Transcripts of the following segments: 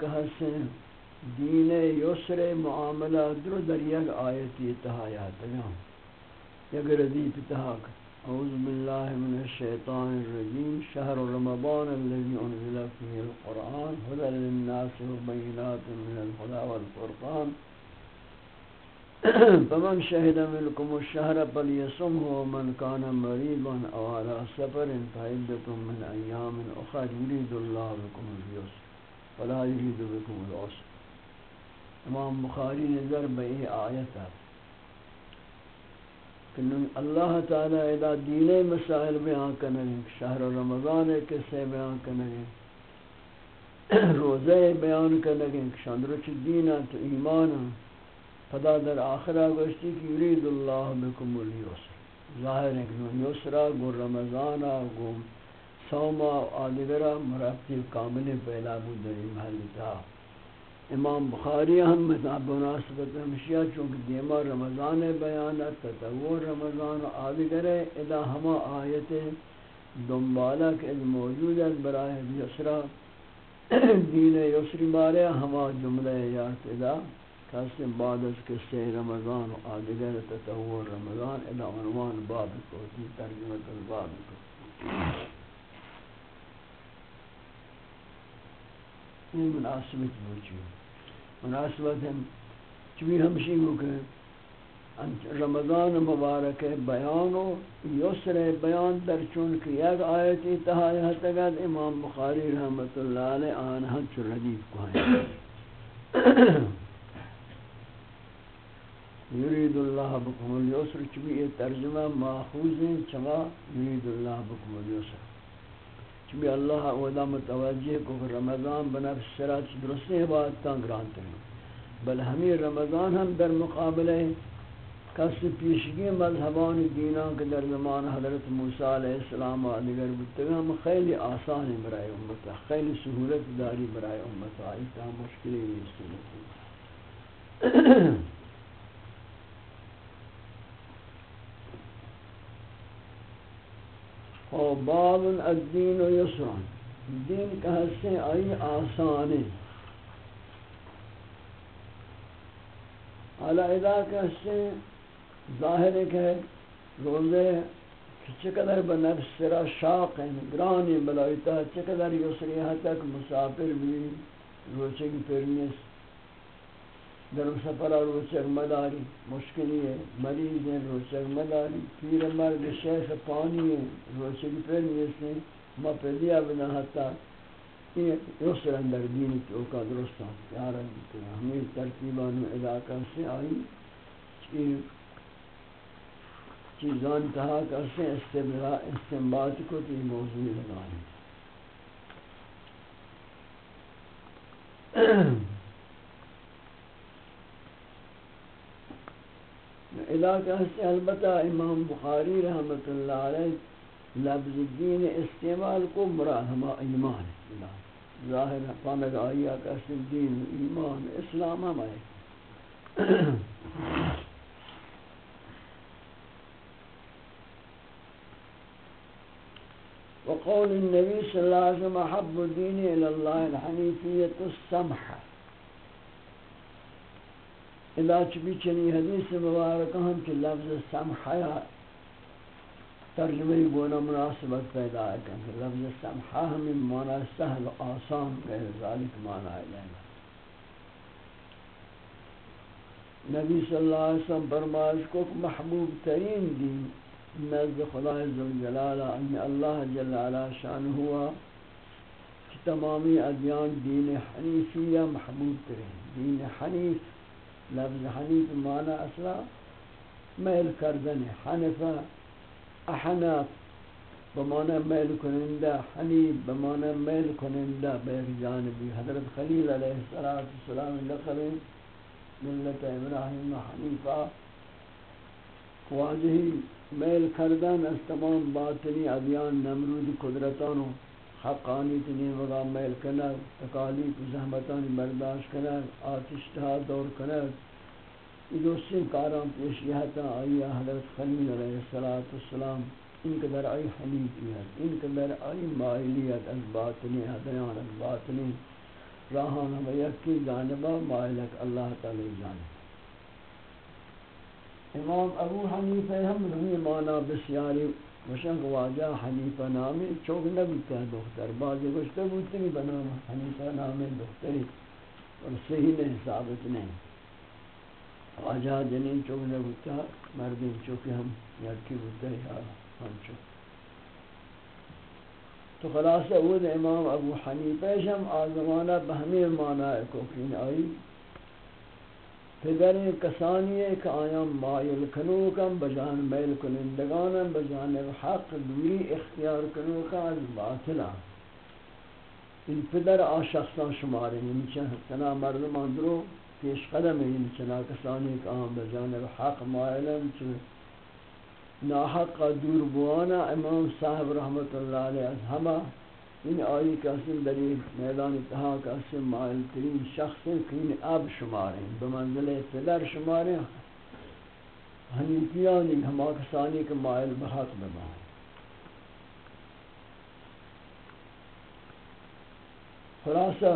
کہ حسن، دین یسر معاملہ در در یک آیتی تحایات تہایات یک ردیف تہاک اعوذ باللہ من الشیطان الرجیم، شہر رمضان الذي انزل فيه القرآن، هدى للناس وبينات من الهدى والفرقان۔ فمن شهد منكم الشهر فليصمه ومن كان مريضا او على سفر فعدة من ايام اخرى يريد الله بكم اليسر۔ ولا يريد بكم العسر امام بخاری نظر بئی آیت ہے کہ اللہ تعالی ادا دین مسائل بیان کرنے، شہر رمضان کے سے بیان کرنے، روزے بیان کرنے شاندرچ دین تو ایمان خدا در آخرہ گوشتی کہ یرید اللہ بکم الیسر ظاہر ہے کہ یسرا، گو رمضانا گو سوما و آدگرہ مرابطی کامل پہلا بود در محل تا امام بخاری ہم مناسبت ہمشیہ چونکہ دیما رمضان بیانت تطور رمضان و آدگر ادا ہما آیت دنبالا کہ موجود ہے برای یسرا. دین یسری بارے ہما جملہ یارت ادا کسی بعد از کسی رمضان و آدگر تطور رمضان ادا عنوان باب کو تی ترجمت الباب کو یہ مناسبت موجود مناسبت ہم چوی ہمشی ہو کہ رمضان مبارک بیان و یسر بیان در چون کہ یک آیتی تہائی حتگد امام بخاری رحمت اللہ علیہ آن ہم چو ردیف کو ہیں۔ یرید اللہ بکم الیسر چبی یہ ترجمہ ماخوذ ہیں چما یرید اللہ بکم الیسر۔ چبی اللہ ودا متوجہ کو رمضان بنفس سرات درستے بات گرانتے ہیں۔ بل ہمیں رمضان ہم در مقابلے کس پیشگی مذہبان دینان کے در زمان حضرت موسیٰ علیہ السلام و دیگر بتگا ہم خیلی آسان برائے امتا خیلی سہولت داری برائے امتا ایتا مشکلی نہیں سہولت۔ او باب الدین و یسران. دین کا حصے آئی آسانی. علی ادا کا حصے ظاہر ہے کہ روزے چقدر بنفس سرا شاق ہیں گرانی بلائیتا چقدر یسری تک مسافر بھی روچے کی پرنیس در سفر روچک مداری مشکلی ہے مریض ہیں روچک مداری پیر مرد شیخ پانی ہے روچک پر نیستے ما پیدیا بنا حتا یہ یسر اندر دین چوکا درستا یارا ہمیں ترتیبان علاقہ سے آئی چیزان تہا کرسے استنباط کو تی موضوع لگائیں علاقہ سے البتہ إمام بخاری رحمت اللہ علیہ لفظ دین استعمال کو ہما ایمان ظاہر پانک آئیا کا دین ایمان إسلام ہم آئے وقول النبي صلى الله عليه وسلم حب الدين إلى الله الحنيفية السمحة. اذا چبی چنی حدیث مبارکہ ہم کہ لفظ سمحہ ترجمہ گونا مناسبت پیدا ہے کہ لفظ سمحہ ہمیں معنی سہل آسان غیر ذالک معنی ہے نبی صلی اللہ علیہ وسلم فرمائش کو محبوب ترین دین نزد خدا ذوالجلال ان اللہ جل علا شان ہوا کہ تمامی ادیان دین حنیفیہ محبوب ترین، دین حنیف لفظ حنیف معنی اصلا میل کردن حنفہ احناف بمعنی میل کنندہ حنیف بمعنی میل کنندہ بیر جانبی. حضرت خلیل علیہ السلام لقب ملت ابراہیم حنیفہ واضحی میل کردن از تمام باطنی ادیان، نمرود قدرتانو حقانی تنی وغا میل کنر تکالیف زحمتان برداشت کنر آتش تہا دور کنر یہ دوسری کاران پیش یہتا آئیہ حضرت خلیل علیہ السلام ان کے در آئی حنیفیت ان کے در آئی مائلیت، از باطنی حدیان از باطنی. راہان و یکی جانبہ مائلک اللہ تعالی جانب امام ابو حنیفہ ہم رمی مانا بسیاری وشنگ واجہ حنیفہ نامی چوک نبیتا ہے دختر بعضی گوشتے بودتے نہیں بنانا حنیفہ نامی دختری اور صحیح نہیں ثابت نہیں واجہ جنین چوک نبیتا مردین چوکی ہم یکی بودتے ہیں ہم چوک تو خلاصہ وہ امام ابو حنیفہ ہم آزمانہ بہمی مانا ہے کوکین آئی پدر کسانی ایک آیام مائل کنوکم بجان میل کنندگانم بجانب حق دوری اختیار کنوکا از باطلا این پدر آ شخصان شمارے یعنی تنا مردمان درو پیش قدم یعنی چنہ کسانی ایک آیام بجانب حق مائلن چو ناحق دور بوانا امام صاحب رحمت اللہ علیہ از ہمہ۔ این آیی آئی کسی دری میدان اتحا کسی مائل ترین شخص ہیں کہ این اب شماریں بمنزل پدر شماریں حنیفیانی ہما کسانی کے مائل بحق ببائیں خلاصہ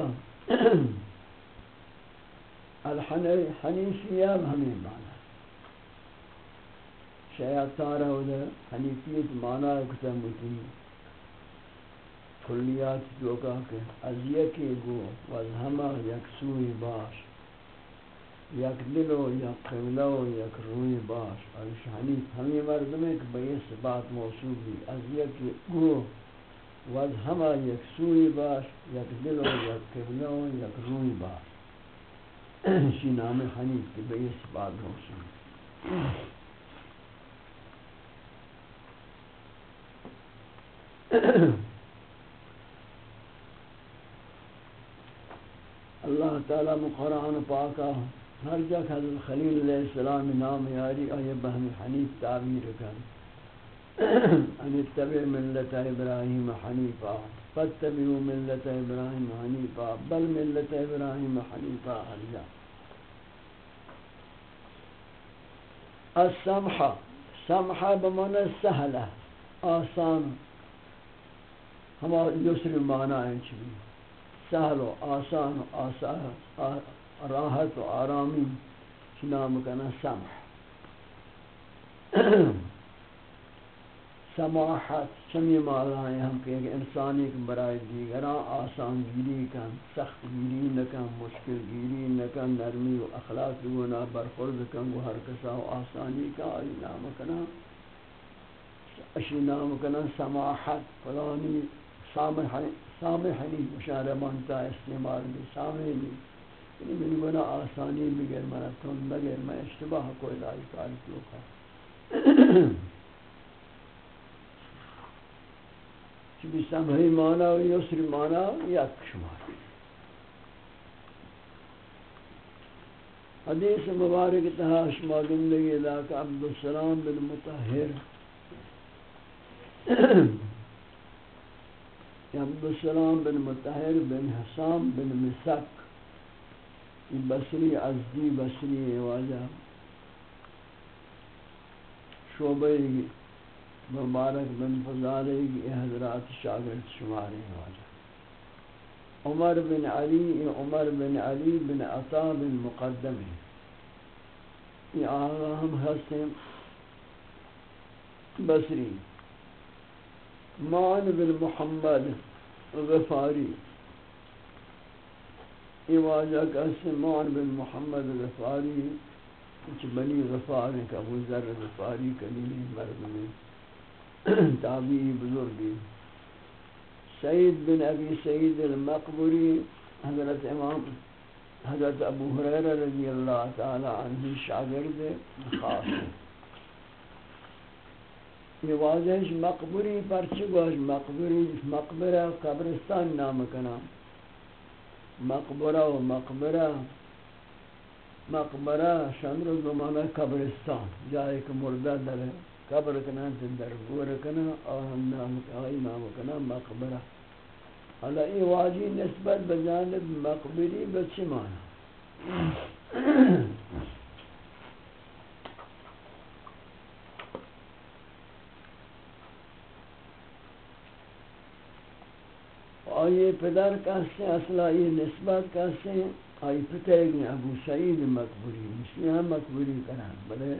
الحنیفیہ ہمیں مانا شیعتارہ ادھر حنیفیت مانا کتا متنی کلیات جو کہا کہ از یکی گو و از ہمہ یک سوی باش، یک دلو یک قبلو یک روی باش۔ اور شہنی ہمیں مردم ہے کہ بیس بات موصول بھی از یکی گو و از ہمہ یک سوی باش، یک دلو یک قبلو یک روی باش۔ شی نام حنیف کہ بیس بات موصول Ahem. اللہ تعالیٰ مقرآن پاکا ہر جگہ حضرت خلیل علیہ السلام نام یاری آئے بہم حنیف تعبیر کن ان اتبع ملت ابراہیم حنیفا، فاتبعوا ملت ابراہیم حنیفا، بل ملت ابراہیم حنیفا اللہ السمحہ سمحہ بمعنی سہلہ، آسان۔ ہما یسر معنی ہیں چلی سهل و آسان و آسان راحت و آرامی نام کنا سمح. سماحت، چمی معنی ہم کہیں کہ انسانی کے برائے دیگران ہاں، آسان گیری کن، سخت گیری نکن مشکل گیری نکن نرمی و اخلاق گونا برخورد کن گو ہر کسا و آسانی کا آئی نام کنا اشی نام کنا سماحت، فلانی، سامح سامحنی مشارہ مانتا ہے استعمال بھی سامحنی یعنی من گناہ آسانی بگر منا تن بگر میں اشتباہ کوئی لائی کاری کیوں چونکہ سمحی مانا و یسر مانا یک شمار حدیث مبارک تہا شما گندگی علاقہ عبدالسلام بن متحر عبدالسلام بن متحر بن حسام بن مسک بصری ازدی بصری واجہ شعبہ مبارک بن فضالے حضرات شاگرد شمارے واجہ۔ عمر بن علی عمر بن علی بن عطا بن مقدم یہ آغا ہم ہستے بصری مان بن محمد غفاری. یہ واجہ کا مان بن محمد غفاری، کچھ بنی غفار ہیں کہ ابو ذر غفاری کلیلی مرد میں تابعی بزرگی. سید بن ابی سید المقبری حضرت امام، حضرت ابو حریر رضی اللہ تعالی عنہ شاگرد خاص یہ واضح جی مقبری پر چگوش مقبری جی مقبرہ قبرستان نام کنا. مقبرہ و مقبرہ مقبرہ شندر زمانہ قبرستان. جائے کہ مردہ در قبر کنا، در گور کنا اور ہم نام، آئی نام کنا، مقبرہ. حالا یہ واجی نسبت بجانب مقبری بچی مانا آئی پدر کہتے ہیں اصلا یہ نسبت کہتے ہیں آئی پتر گئے ابو سعید مقبوری مسلی ہم مقبوری کریں بلے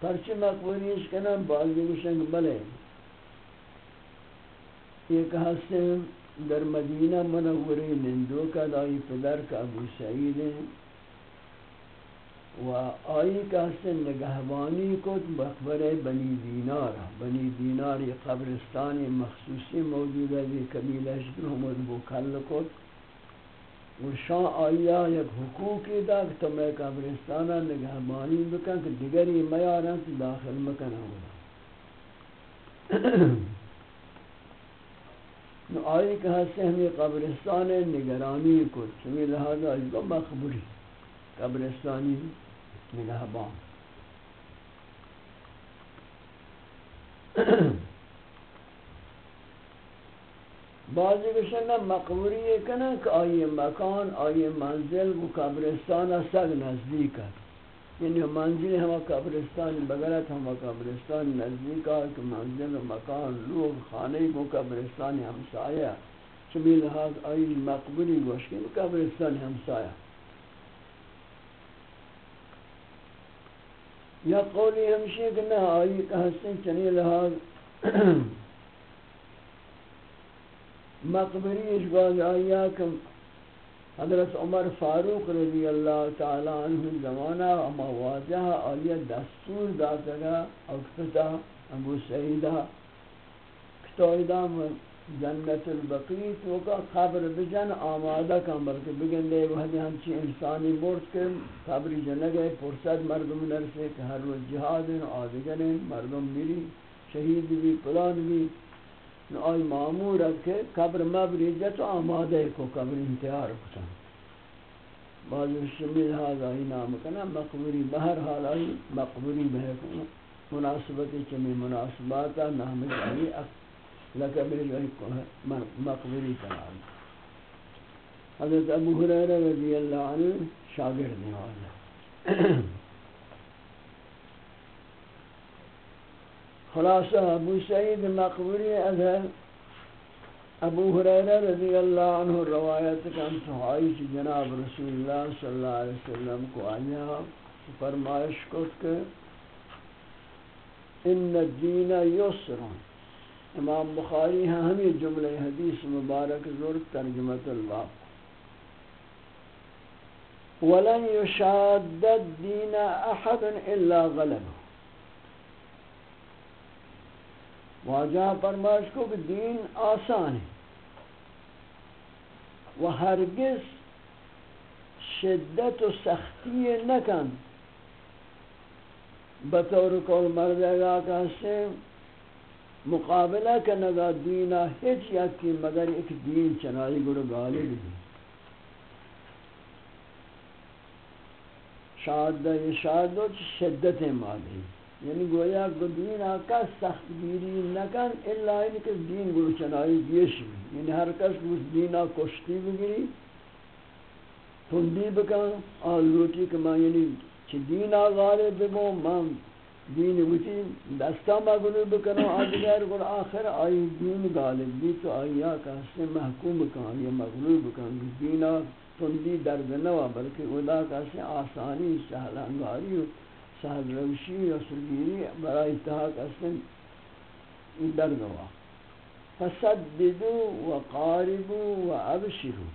پرچ مقبوری اس کریں بازی گوشنگ بلے یہ کہتے ہیں در مدینہ منوری نندو کا دائی پدر کا ابو سعید ہے و آئی کا سن نگہبانی کو بخبر بنی دینار. بنی دینار یہ قبرستان مخصوصی موجود ہے یہ قبیلہ شکر حمد بکل کو و شان آیا یک حقوقی دا کہ تو میں قبرستانا نگہبانی بکن کہ دیگری میارن تو داخل مکن ہوگا نو آئی کہ ہستے ہمیں قبرستان نگرانی کو چمی لہذا اس کو مخبری قبرستانی نگہبان بعضی کشن مقبوری کنا کہ آئی مکان، آئی منزل و قبرستان سگ نزدیک ہے۔ یعنی منزل ہما قبرستان بغیرت ہما قبرستان نزدیک ہے کہ منزل و مکان، لوگ خانے کو قبرستان ہمسایہ چمی لحاظ آئی مقبوری گوشکی یعنی قبرستان ہمسایہ۔ یا قولی ہمشی کہ نہ آئی کہ حسن چنی لحاظ مقبری اشباز آیا کہ حضرت عمر فاروق رضی اللہ تعالی عنہ زمانہ اما واضح آیا دستور داتا گا اکتتا ابو سعیدہ کتویدہ جنت البقی تو کا خبر بجن آمادہ کم بلکہ بگن دے وحدی ہمچی انسانی مرد کے خبری جنگے پرسد مردم نرسے کہ ہر روز جہاد ہیں آدھگریں مردم میری، شہید بھی، پلان بھی۔ آئی معمور رکھے قبر مبری جت آمادہ کو قبر انتحار کتا۔ بعض شمیل حاضر آئی نام کنا، مقبری بہر حال آئی، مقبری بہر مناسبتی چمی مناسباتا نام آئی لقب مقبری قرار حضرت ابو حریرہ رضی اللہ عنہ شاگرد والا خلاصہ ابو سعید مقبری اظہر ابو حریرہ رضی اللہ عنہ روایت کن سہائی چی جناب رسول اللہ صلی اللہ علیہ وسلم کو آیا۔ فرمائش کو کہ ان الدین یسرون امام بخاری ہیں، ہمیں جملہ حدیث مبارک زور ترجمت الباب ولن يشاد الدين احد الا غلبه واجہ فرمائش کو کہ دین آسان ہے۔ و ہرگز شدت و سختی نکن بطور کول مردگا کہتے ہیں مقابلہ کنگا دینا ہیچ یکی مگر ایک دین چنائی گڑ غالب دی۔ شادہ یہ شادہ شدت مالی۔ یعنی گویا کہ دین آکا سخت گیری نکن الا این کہ دین گڑ چنائی دیش یعنی ہر کس اس دینا کشتی بگیری تندی بکن آل لوٹی یعنی چی دینا غالب ببو میں دین وتی دستا مغلوب بکنو آدگر گر آخر آئی دین غالب بھی تو آیا کہتے محکوم کان یہ مغلوب کان دینا تندی درد نوا بلکہ ادا کہتے آسانی سہل انگاری و سہل روشی و سرگیری برای اتحا کہتے درد نوا فسددو وقاربو وابشرو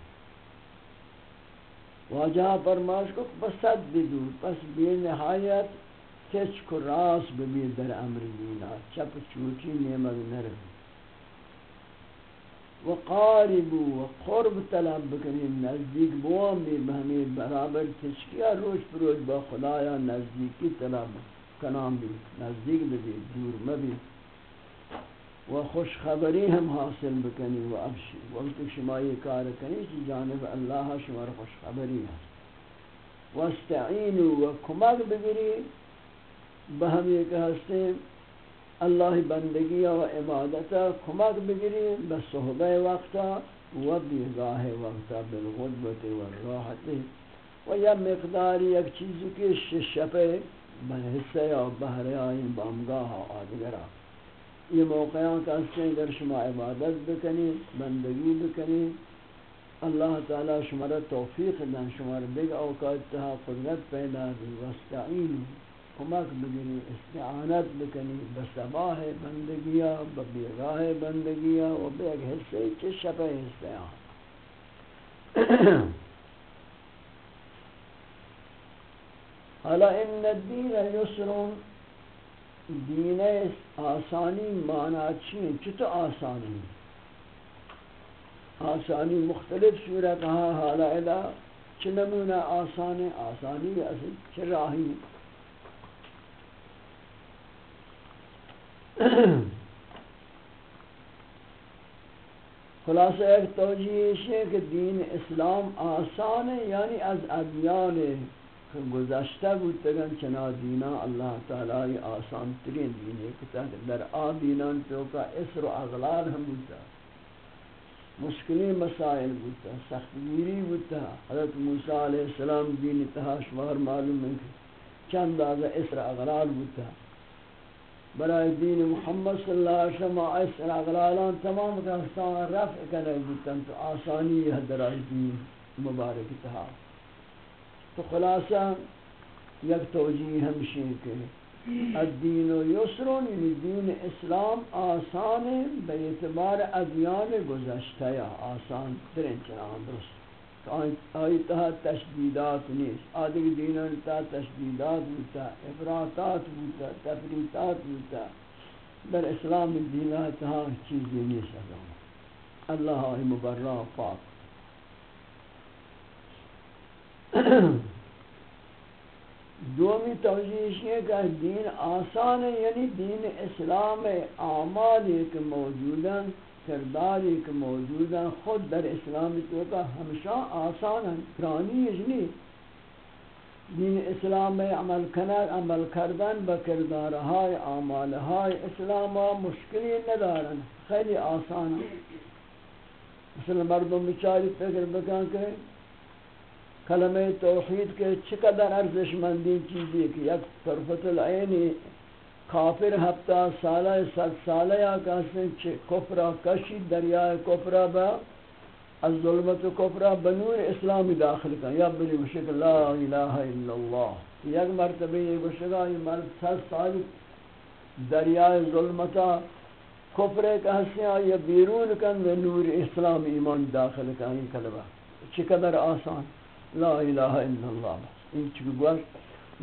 واجہ فرماش کو فسددو، پس بے نہایت کچ کو راس ببی در امر دینا، چپ چوٹی نعمت نرم. و قارب و قرب طلب بکنیم، نزدیک بوام بھی بہمی برابر تشکیہ روش پروش با خدایا نزدیکی طلب کنام بھی نزدیک بھی دور مبی و خوش خبری ہم حاصل بکنی و ابشی وقت شما یہ کار کنی چی جانب اللہ شما خوش خبری ہے و استعینو و کمک بگیری بہم یہ کہ ہستے اللہ بندگی و عبادتا کمک بگری بصحبہ وقتا و بیگاہ وقتا بالغدبت والراحت و یا مقدار یک چیز کی ششپے بحثہ یا بحر آئین بامگاہ آدگرہ یہ موقعان کا سین در شما عبادت بکنی بندگی بکنی اللہ تعالی شمار توفیق دن شمار بگ اوقات تہا قدرت پیدا دی وستعین کمک بگنی، استعانت بکنی بسباہ بندگیا ببیغاہ بندگیا و بیگ حصے چھ شپہ استعان حالا ان الدین یسرون دین آسانی معنی چیئے چطور آسانی؟ آسانی مختلف صورت ہاں حالا ادا چنمونہ آسانی؟ آسانی اصل چراہی خلاصہ ایک توجیہ ہے کہ دین اسلام آسان ہے یعنی از ادیان گزشتہ بودتگن چنا دینا اللہ تعالی آسان ترین دین ہے کہ در آ دینان تو کا اسر و اغلال ہم بودتا، مشکلی مسائل بودتا سخت گیری بودتا، حضرت موسیٰ علیہ السلام دین تحاشوار معلوم ہے چند آزا اسر اغلال بودتا۔ برای دین محمد صلی اللہ علیہ وسلم اسر اغلالان تمام کہستان رفع کرنے بودتا تو آسانی ہے در دین مبارک تحاشوار تو خلاصہ، یک توجیہ ہمشی کے الدین و یسرون یعنی دین اسلام آسان بے اعتبار ادیان گزشتہ آسان ترین چنان درست۔ آئی تہا تشدیدات نیست. آدھگ دینان تا تشدیدات بوتا افراتات بوتا تفریتات بوتا. در اسلام دینہ تہا چیزی نیست اللہ آئی مبرہ پاک. دومی توجیش یہ کہ دین آسان ہے یعنی دین اسلام اعمال ایک موجودا کردار ایک موجودا خود در اسلام تو کا ہمیشہ آسان ہے پرانی اجنی دین اسلام میں عمل کنر عمل کردن با کردارهای اعمالهای اسلام ها مشکلی ندارن، خیلی آسان ہے مثلا مردم بچاری فکر بکن کہ کلمہ توحید کے چقدر ارزش مندی چیزی کہ یک طرفت العینی کافر ہفتہ سالہ ست سالہ یا کہتے ہیں چھے کفرہ کشی دریائے کفرہ با از ظلمت کفرہ بنور اسلامی داخل کا یا بلی مشک لا الہ الا اللہ یک مرتبہ یہ گوشگا یہ مرد ست سال دریائے ظلمتا کفرے کہتے ہیں یا بیرون کن و نور اسلام ایمان داخل کا یہ کلمہ چقدر آسان لا الہ الا اللہ این چکو گوش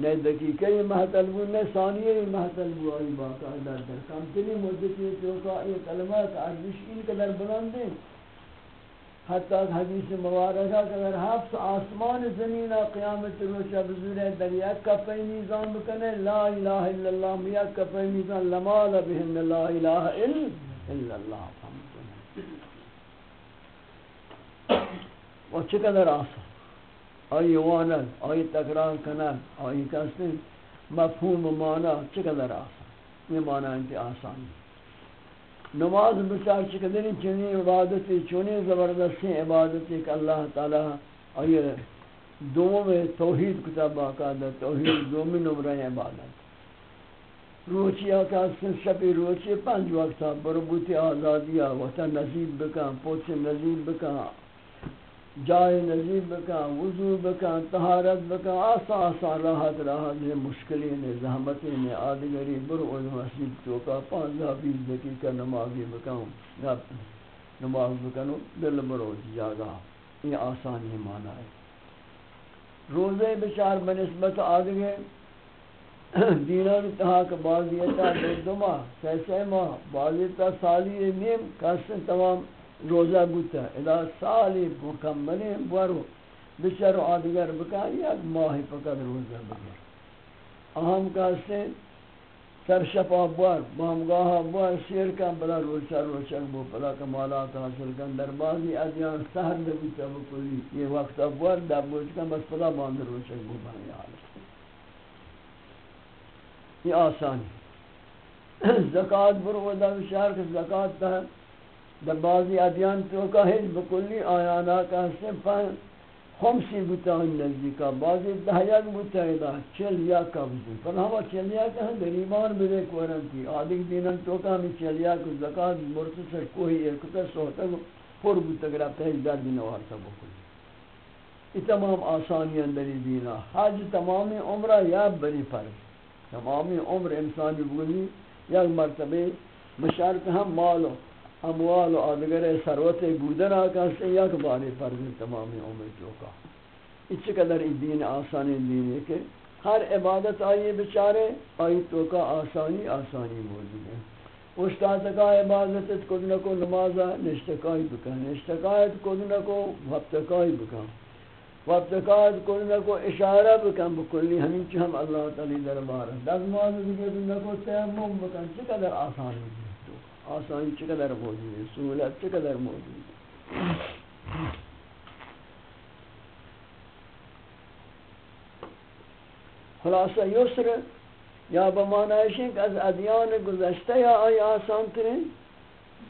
نے دقیقہ یہ محتل بو نے ثانیہ یہ محتل بو، آئی باقاعدہ در کمتنی مدتی چوکا یہ کلمات عرضش این قدر بلندے حتی از حدیث مبارکہ کہ حفظ آسمان زمین قیامت روشہ بزور ہے در یک کپی میزان بکنے، لا الہ الا اللہ میک کپی میزان لمال بہن لا الہ الا اللہ۔ وہ چقدر آسان۔ آئی واند آئی تکرار کند آئی کسی مفہوم مانا چقدر آسان؟ یہ مانا انتی آسان نماز بچار چقدر چنی عبادتی چنی زبردستی عبادتی کہ اللہ تعالی آئی دوم توحید کتاب باقاعدہ توحید دومی نمرہ عبادت۔ روچی آکا سن شپی روچی پنج وقتا بربوتی آزادیا وقتا نزید بکن پوچ نزید بکن۔ جائے نزیب بکن وضو بکن طہارت بکن آسا آسا راحت راحت ہے مشکلی نے زحمتی نے آدگری برو از مسجد توکا پانزہ، بیس دقیقہ نمازی بکن نماز بکنو دل برو جاگا، یہ آسانی مانا ہے۔ روزے بچار بنسبت آدگے، دینار تحاک بازیتا، دو ماہ سی سی ماہ بازیتا، سالی نیم کسن تمام روزہ بوتا ادا سالی مکملی برو بچر آدگر بکا یک ماہی فقط روزہ بگر اہم کہتے سر شپا بار بامگاہ بار سیر کن بلا روچہ روچہ بو، بلا کمالات حاصل کن، در بازی ادیان سہر نبیتا بکلی یہ وقت بار دب گوچ کن، بس بلا باند روچہ بو بانی حالت یہ آسانی. زکاة برو ودا بشار کہ زکاة تحت در بعضی ادیان تو کا ہج بکلی آیانا کا صفن خمسی بوتا ہن نزدیکا بعضی دہیاک بوتا ہے دا چل یا قبضی پر ہوا چل یا کہ ہم گریبان بدے کورنتی آدھگ دینن تو توکا ہمیں چل یا کہ زکاة مرت سے کوئی ایکتا سوتا پر بوتا گرا پہج در دین وارتا بکلی۔ یہ تمام آسانی اندری دینا حج تمامی عمرہ یا بری فرض۔ تمامی عمر انسانی بگلی یک مرتبہ مشارک ہم مالو اموال و آدگر سروت بودن آکا یک باری فرض تمامی عمر چوکا اچھ قدر دین آسانی دین ہے کہ ہر عبادت آئیے بچارے، آئی توکا آسانی آسانی موجود ہے۔ اشتاتکا عبادت کدنکو نمازہ نشتکائی بکن نشتکایت کدنکو وقتکائی بکن وابتقاد کرنے کو اشارہ بکن بکلی ہمیں چی ہم اللہ تعالی دربار دزماز بکن کو تیمم بکن چقدر آسان ہے۔ آسانی چقدر موجود ہے، سہولت چقدر موجود ہے۔ خلاصہ یسر یا بمانائشیں کہ از ادیان گزشتہ یا آئی آسان کریں،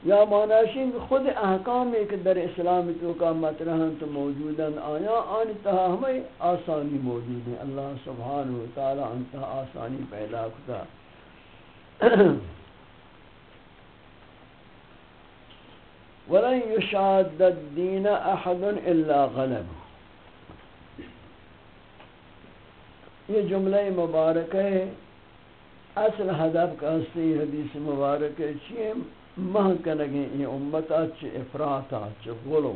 یا معنیشین خود احکامی کہ در اسلام تو کا مطرحن تو موجودن آیا آن تہا ہمیں آسانی موجود ہیں۔ اللہ سبحانہ وتعالی انتہا آسانی پیدا کتا۔ وَلَنْ يُشَادَّ الدِّينَ أَحَدٌ إِلَّا غَلَبُ یہ جملہ مبارک ہے، اصل حدب کا اصلی حدیث مبارک ہے چیئے مہ کنگی یہ امتا چھ افراتا چھ غلو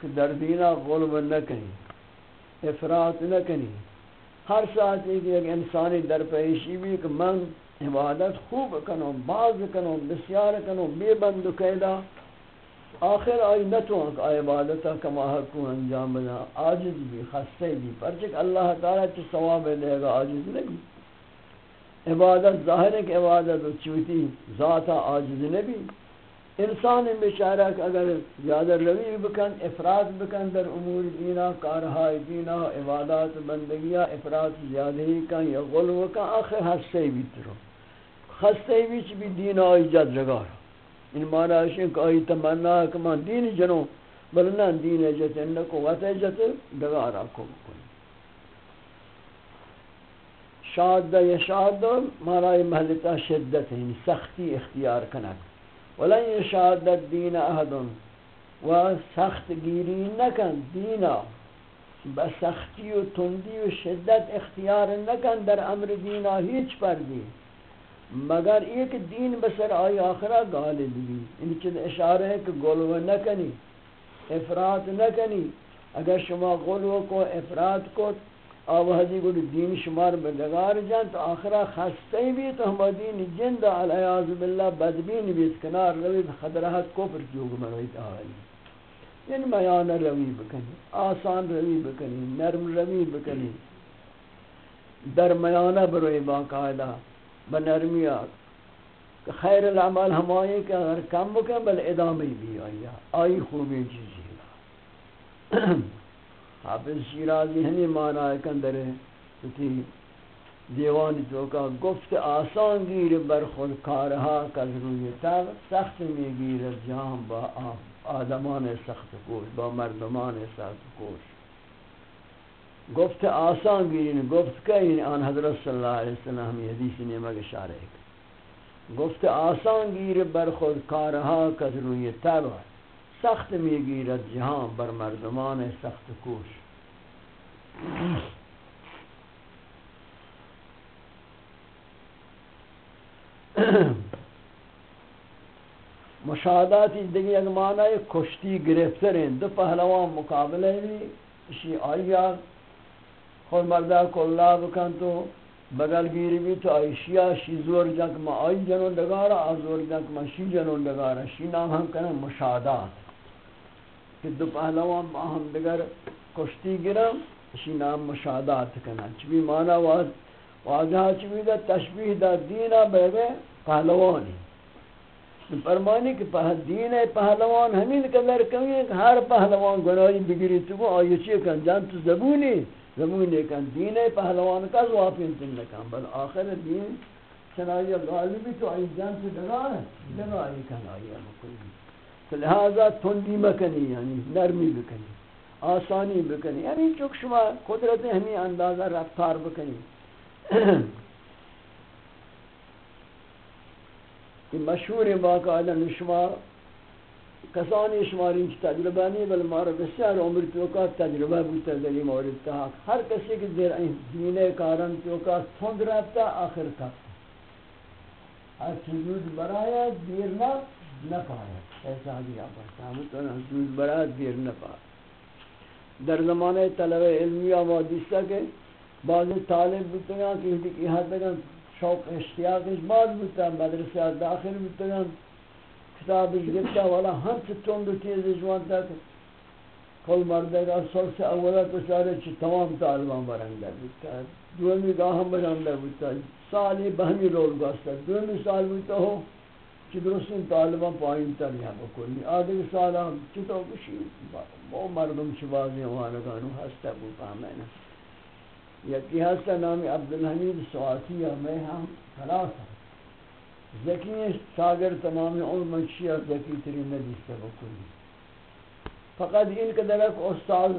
کہ در دینا غلو نہ نکنی افرات نکنی ہر ساتھ ایک ایک انسانی در پیشی بھی کہ من عبادت خوب کنو باز کنو، بسیار کنو بے بند قیدہ آخر آئی نتو کہ عبادتا کما حقو انجام بنا آجز بھی خستے بھی. پرچک اللہ تعالی چھ ثواب دے گا آجز نہیں عبادت ظاہر ہے کہ عبادت چوتی ذات عاجز نبی. انسان بیچارہ کہ اگر زیادہ روی بکن، افراد بکن در امور دینا، کارہائی دینا، عبادات بندگیہ افراد زیادہ ہی کن یا غلو کن آخر حسے بھی ترو. خستے بھی چی بھی دین آئی جد رگا ان معنی ہے کہ آئی تمنا ہے کہ من دین جنو بلنا دین جت انکو وقت جت دگارا کو۔ بکن شاد دا یا شاد دا، معنی محلتا شدت ہے یعنی سختی اختیار کنک۔ ولن یشاد الدین احد و سخت گیری نکن دینا۔ بسختی و تندی و شدت اختیار نکن در امر دینا، هیچ پردی۔ مگر ایک دین بسر آئی آخرہ غالب بھی ان چند اشارہ ہے کہ گلو نکنی افراد نکنی اگر شما غلو کو، افراد کو آوازی کو دین شمار بدگار جان، تو آخرہ خستے بھی تو ہم دین جند علیاذ باللہ، بدبین بھی اسکنار روی خدرات کفر کیوں مروی تعالی یعنی میان روی بکنی، آسان روی بکنی، نرم روی بکنی۔ درمیانہ بروی باقاعدہ بنرمیات کہ خیر العمال ہمائی کہ اگر کم بکن، بل ادامی بھی آئی آئی خوبی چیزی حافظ شیرازی ہمیں مانا ہے کندر ہے دیوان جو کا گفت آسان گیر بر خود کارہا کز روی تب سخت میں گیر جام با آدمان سخت کوش، با مردمان سخت کوش. گفت آسان گیر گفت کہ آن حضرت صلی اللہ علیہ وسلم ہمیں حدیث نیمہ کے شارع ہے۔ گفت آسان گیر بر خود کارہا کز روی تب سخت میگیرد جهان بر مردمان سخت کوش۔ مشاهداتی دیگه یک معنی کشتی گرفترین دو پهلوان مقابله بھی اسی آیا خود مرده کلا بکن تو بغل گیری بھی تو ایشیا، شی زور جنگ ما آئی جنون دگارا آزور جنگ ما، شی جنون دگارا شی نام ہم کنا مشاہدات کہ دو پہلوان با ہم دگر کشتی گرم اسی نام مشاہدات کنا. چبی مانا واضح چبی دا تشبیح دا دینا بیوے پہلوانی. فرمانی کہ دین پہلوان ہمین قدر کمی ہے کہ ہر پہلوان گناہی بگری تو آئی چیئے کن جان تو زبونی زبونی کن دین پہلوان کا زوافی انتن نکن بل آخر دین چنائی غالبی تو آئی جان تو دگا ہے، دگا آئی کن آئی مکلی لہذا تندی مکنی یعنی نرمی بکنی، آسانی بکنی. یعنی چک شما قدرت ہمیں اندازہ رفتار بکنی. مشہور باقاعدہ نشما کسانی شماری کی تجربہ نہیں بل مارا بسیار عمر تو تجربہ بوتا دلی مورد تا ہر کسی کی دیر این دین کارن تو تھند رہتا آخر تک ہر چیز برایا دیر نہ نہ پایا۔ ایسا بھی آپ ہم تو چیز برایا دیر نہ پایا۔ در زمانے طلب علمی آبادیستا کے بعض طالب بودتا گا کہ یہاں تک شوق اشتیاق اس بعد بودتا مدرسہ داخل بودتا گا کتاب گفتا والا ہم سے تند تیز جوان تک کل مردے گا سال سے اولا تو سارے چھ تمام طالبان برندہ بودتا دومی گاہم برندہ بودتا سالی بہمی رول گاستا دومی سال بودتا ہو چی درست این طالبان پایین تر یہاں بکنی آدھے سال ہم چطور کشی بہت مردم چی بازی ہوانگانو ہستا بو پاہمینا یکی ہستا نامی عبدالحمید سواتی میں ہم خلاص ہیں ذکی شاگر تمام علم شیعہ ذکی تری ندیستا بکنی فقط این قدر ایک استاد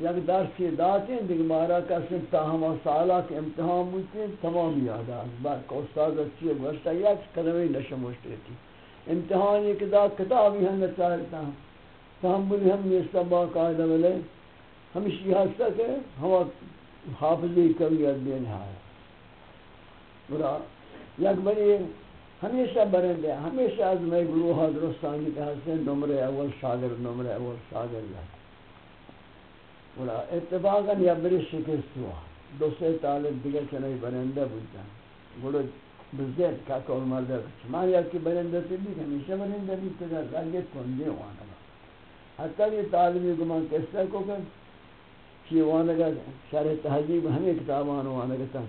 یک درسی داتے ہیں دیکھ مارا کسی تاہم سالہ کے امتحان بوتے ہیں تمام یاد آج بعد کہ استاد اچھی گوشتا یک قدمی نشموشتی تھی امتحان ایک دا کتابی ہم نچارتا ہم تاہم بولی ہم یہ سبا قائدہ ملے ہمیشہ یہ ہستا کہ ہم حافظی کبھی ادبین ہے برا یک بڑی ہمیشہ برندے ہمیشہ از میں گروہ درستانی کہ حسین نمرے اول شاگر نمرے اول شاگر لہا اتفاقا یا بری شکست ہوا۔ دو سے طالب دیگر چنائی برندہ بودتا بولا بزدید کا کول مردہ کچھ ماں یا کی برندہ تی بھی ہمیشہ برندہ بھی تگا لگت کندے وانا حتی یہ طالبی گمان کستا کو کہ چی وانا گا شرح تحجیب ہمیں کتابان وانا گا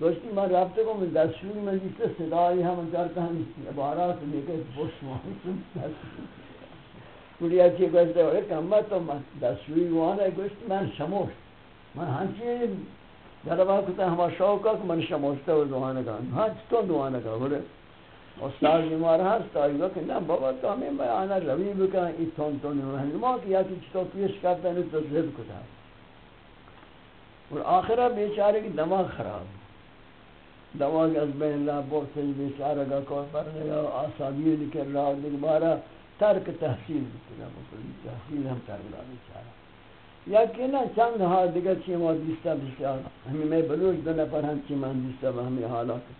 دوستی میں رابطے کو میں دستشوری میں جس سے صدای ہم عبارات لے کے بوش ماں کلی اچھی گوشتے ہوئے کہ ہم تو دستشوری وانا گوشت، من شموش من ہنچی دربا کتا ہما شوقا کہ من شموشتا ہو دوانا کا ہنچ تو دوانا کا بولے استاد بیمار ہستا ہے کہ نا بابا، تو ہمیں میں آنا روی بکا ای تون تو نہیں نما کیا کہ چطور پیش کرتا ہے تو زد کتا اور آخرہ بیچارے کی دماغ خراب. دماغ از بین اللہ بہت سے بیچارہ کا کوئی پرنے گا آسابی لکر رہا دیکھ ترک تحصیل بکنا بکلی تحصیل ہم ترک رہا بیچارہ یا کہ نا چند ہاں دیگر چی ما دیستا بسیار. ہمیں میں بلوچ دو نفر ہم چی من دیستا با ہمیں حالات.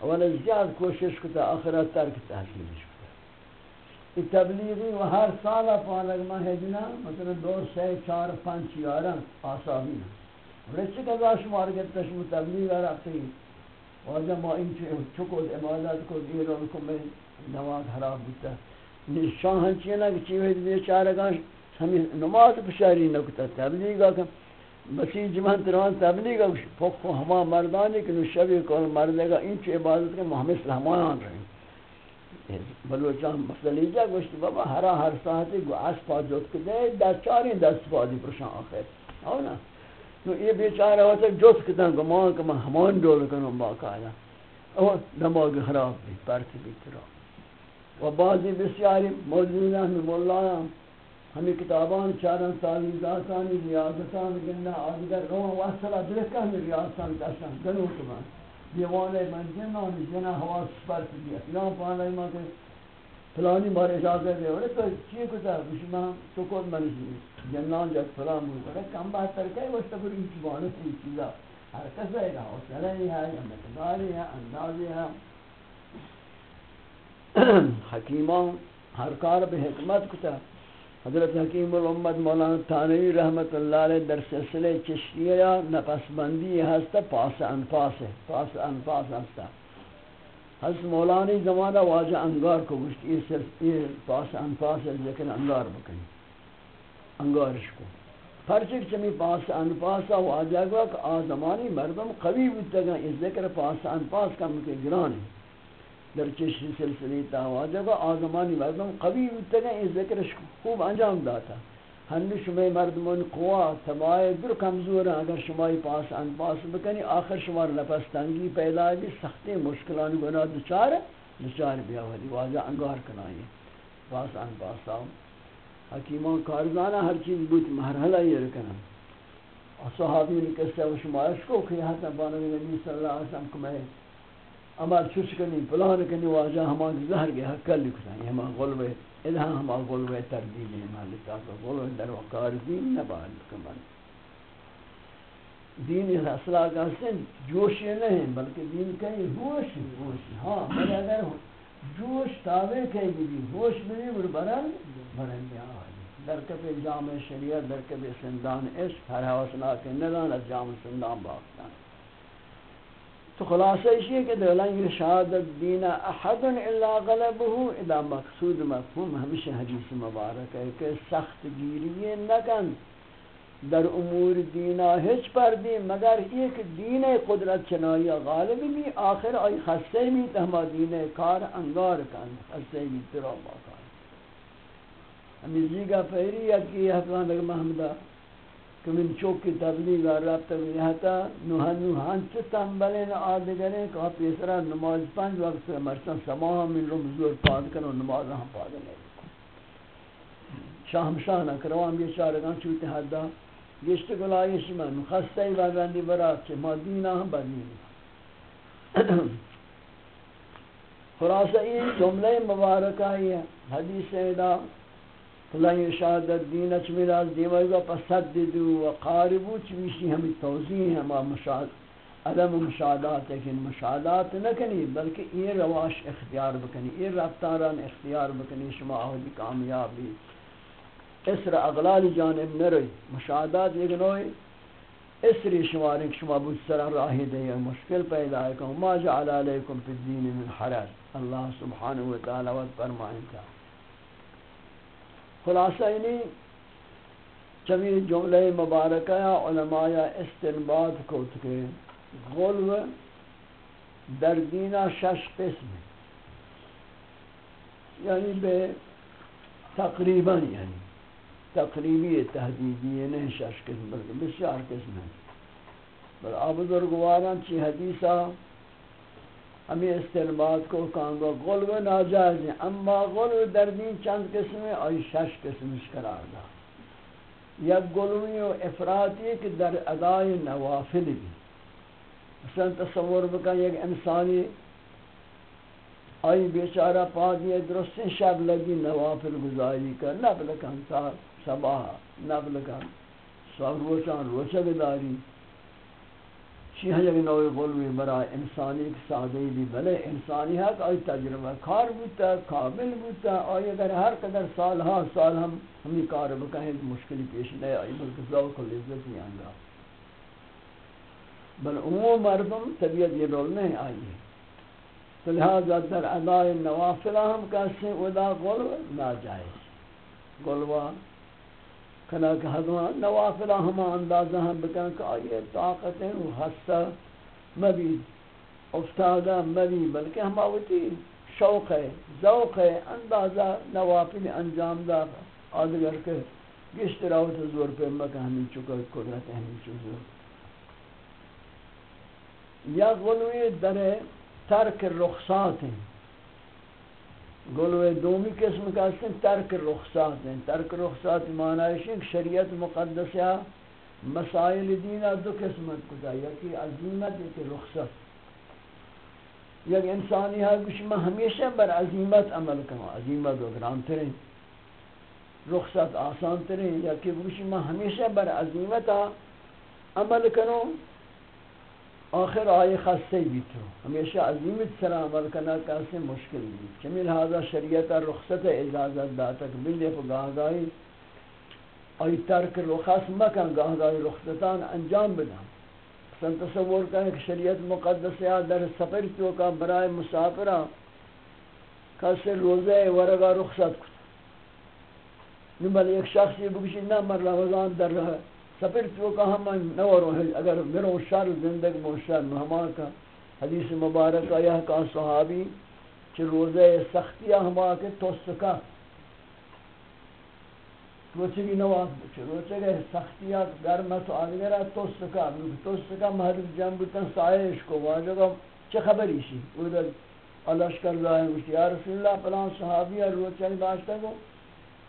اولا زیاد کوشش کتا آخرت ترک تحصیل شکتا تبلیغی و ہر سالا پانک ما ہجنا مثلا دو سی چار پانچ یارن آسابی رچک از آشمار گرتا شما تبلیغ رفتی واجہ ما این چکود امادت کود ایران کو میں نماز حراب بیتا نشان ہنچی نا کہ چیوید بیچارگان ہمیں نماز پشاری نکتا تبلیغا کہ مسیح جمعن تروان تبلیغا پک ہما مردانی کہ نشبی کول مردگا این چو عبادت کے محمد سلحمان رہے بلوچان مسئلہ جا گوشتی، بابا ہرا ہر ساعتی گو اس پا جوت کدے دست چاری دست پا دی پرشان آخر. او نا؟ تو یہ بیچارہ ہوتا ہے جوت کتن گو مان کہ میں ہمان ڈول کنم باقا آیا۔ او دماغ خراب بھی پرتی بھی ترا و بعضی بسیاری موجود ہیں مولانا ہمیں کتابان چارن سالی، ذاتانی، ریاضتان گننا آدگر روان واسطہ درکہ ہمیں ریاضتان کشن گنو کمان دیوانے من جنان جنہ ہوا سپرت دیا فلان پانا ایمان کہ فلانی بار اجازہ دے اور تو چیئے کتا بشما تو کود من جی؟ جنان جات فلان بود اور جی۔ کم بات ترکے وشتا پر این چیزانے تی چیزا۔ ہر کس ہے گا حوصلہ ہے، یا مقداری ہے اندازی ہے حکیمان، ہر کار بے حکمت کتا حضرت حکیم الامت مولانا تانوی رحمت اللہ علیہ در سلسلے چشتیہ نفس بندی ہستا، پاس انفاس ہے، پاس انفاس ہستا۔ حضرت مولانی زمانہ واجہ انگار کو گوشت، یہ پاس انفاس ہے، لیکن انگار بکنی۔ انگارش کو۔ پرچک چمی پاس انفاس واجہ گوا کہ آزمانی مردم قوی بودتا گا اس ذکر پاس انفاس کم کے گرانی در چشی سلسلی تاواجہ کو آزمانی مردم قوی بودتا گا این ذکرش خوب انجام داتا۔ ہنو شمای مردمان قوا تبای در کمزور اگر شمای پاس انپاس بکنی، آخر شما نفس تنگی پیدا بھی سختی مشکلانی گناہ دچار دچار بیا ولی واجہ انگار کنائی پاس انپاس آو حکیمان کارزانہ ہر چیز بود مرحلہ یہ رکنا صحابی نے کہتے ہیں شمایش کو کہ حتی بانوی نبی صلی اللہ علیہ وسلم کو میں اما چوش کنی، پلان کنی، واجہ ہمان زہر گیا کل لکھتا ہے ہمان غلوے ادھا ہمان غلوے تردید ہے مالکہ غلوے در وقار دین نبال کمان دین اصلاح کا سن جوش نہیں، بلکہ دین کہیں ہوش ہوش ہاں بلے اگر جوش تابع کہیں بھی ہوش نہیں بر برن برن یا در کب جامع شریعت، در کب سندان عشق، ہر حوصلہ کے ندان از جامع سندان باقتان تو خلاصہ اسی ہے کہ دلائیں شہادت دین احد الا غلبه اذا مقصود مفہوم ہمیشہ حدیث مبارک ہے کہ سخت گیری نکن در امور دینا ہچ پر دی مگر ایک دین قدرت چنائی غالب بھی، آخر آئی خستے بھی تہما دین کار انگار کن خستے بھی ترا باقا ہمیں زیگا پہری یکی حفظان لگا محمدہ۔ کہ من چوک کی تبلیغ رابطہ بھی یہتا نوہن نوہن چو تنبلین آدگریں کہ آپ پیسرا نماز پانچ وقت سے مرسن سماہا من رو بزور پاد کرو نماز ہم پادنے شاہم شاہ نہ کروان یہ چارگان چوتے حدہ گشت گلایش من خسته ای بردی برات چه ما دینا هم بدیم خلاصه این جمله مبارکه حدیث ایدا. فلان شهادت دین چ میراز دیوایگا پسددو و قاربو چ میشی ہمیں توضیح ہے ما مشاهد عدم مشاهدات لیکن مشاهدات نکنی بلکہ یہ رواش اختیار بکنی، یہ رفتاران اختیار بکنی، شما اہلی کامیابی۔ اسر اغلال جانب نہ نروی مشاہدات ایک نوئی اسری شماری شما بود سر راہی دے، مشکل پیدا ہے کہ ما جعل علیکم فی الدین من حرج۔ اللہ سبحانہ وتعالی وقت فرمائیں تھا۔ خلاصہ اینی چمی جملہ مبارکہ علماء استنباد کو تکے غلو در دینہ شش قسم یعنی بے تقریباً یعنی تقریبی تحدیدی نہیں شش قسم، بلکہ بسیار قسم ہیں۔ بل آپ چی حدیثہ ہمیں استنباد کو کہاں غلو ناجائز ہیں۔ اما غلو در دین چند قسم ہیں اور شش قسم قرار دا یک غلوی و افراطی کہ در ادائی نوافل بھی۔ مثلا تصور بکن یک انسانی آئی بیچارہ پا دیئے درست شب لگی نوافل گزاری کر۔ نبل کن تا صباح نبل کن سب روچان روچہ بداری چی ہے جگہ نوی قلوی برای انسانی کی سادهی بھی بلے انسانی ہے آئی تجربہ کار بودتا قابل بودتا آئی اگر ہر قدر سال ہاں سال ہم ہمیں کار بکہیں تو مشکلی پیش نہیں آئی بلکہ ذوق و لذت ہی آنگا بل عموم مردم طبیعت یہ رول نہیں آئی ہے۔ تو لہذا در ادائی نوافلہ ہم کہتے ہیں ادا قلو ناجائز۔ قلوہ کنا کہ حضوان نوافلہ ہما اندازہ ہم بکن کہ آئیے طاقت ہیں وہ حصہ مبی افتادہ مبی، بلکہ ہم آوتی شوق ہے، ذوق ہے، اندازہ نوافل انجام دا آدگر کے گشت راوت زور پہ مکہ ہمیں چکا، قدرت ہمیں چکا۔ یا غلوی در ترک رخصات ہیں۔ گلوے دومی قسم کا اسم ترک رخصات ہیں۔ ترک رخصات معنی ہے کہ شریعت مقدسہ مسائل دینہ دو قسمت کو دا یکی عظیمت، یکی رخصت۔ یک انسانی ہے کچھ میں ہمیشہ بر عظیمت عمل کروں عظیمت و گران ترین۔ رخصت آسان ترین۔ یکی کچھ میں ہمیشہ بر عظیمت عمل کروں آخر آئے خاصے بھی تو ہمیشہ عظیمت سر عمل کرنا کیسے مشکل بھی چمیل حاضر شریعت رخصت اجازت داتک بلے کو گاہ گاہی آئی ترک رخص مکن. گاہ گاہی رخصتان انجام بدن سن تصور کریں کہ شریعت مقدس یا در سفر تو کا برائے مسافرہ کیسے روزے ورگا رخصت کتا نبال ایک شخص یہ بکشی نہ مر رمضان در رہا سفر تو کا ہم نورو ہے اگر میرو شر زندگ مو شر ہمان کا حدیث مبارک آیا کا صحابی چھ روزے سختیاں ہما کے توسکا روچے کی نواز چھ روچے گئے سختیاں گرم تو آگرہ توسکا توسکا محرم جنب بکن سائش کو واجہ گا چھ خبری شی؟ ادھر اللہ شکر ظاہر یا رسول اللہ پلان صحابی روچے باشتا گو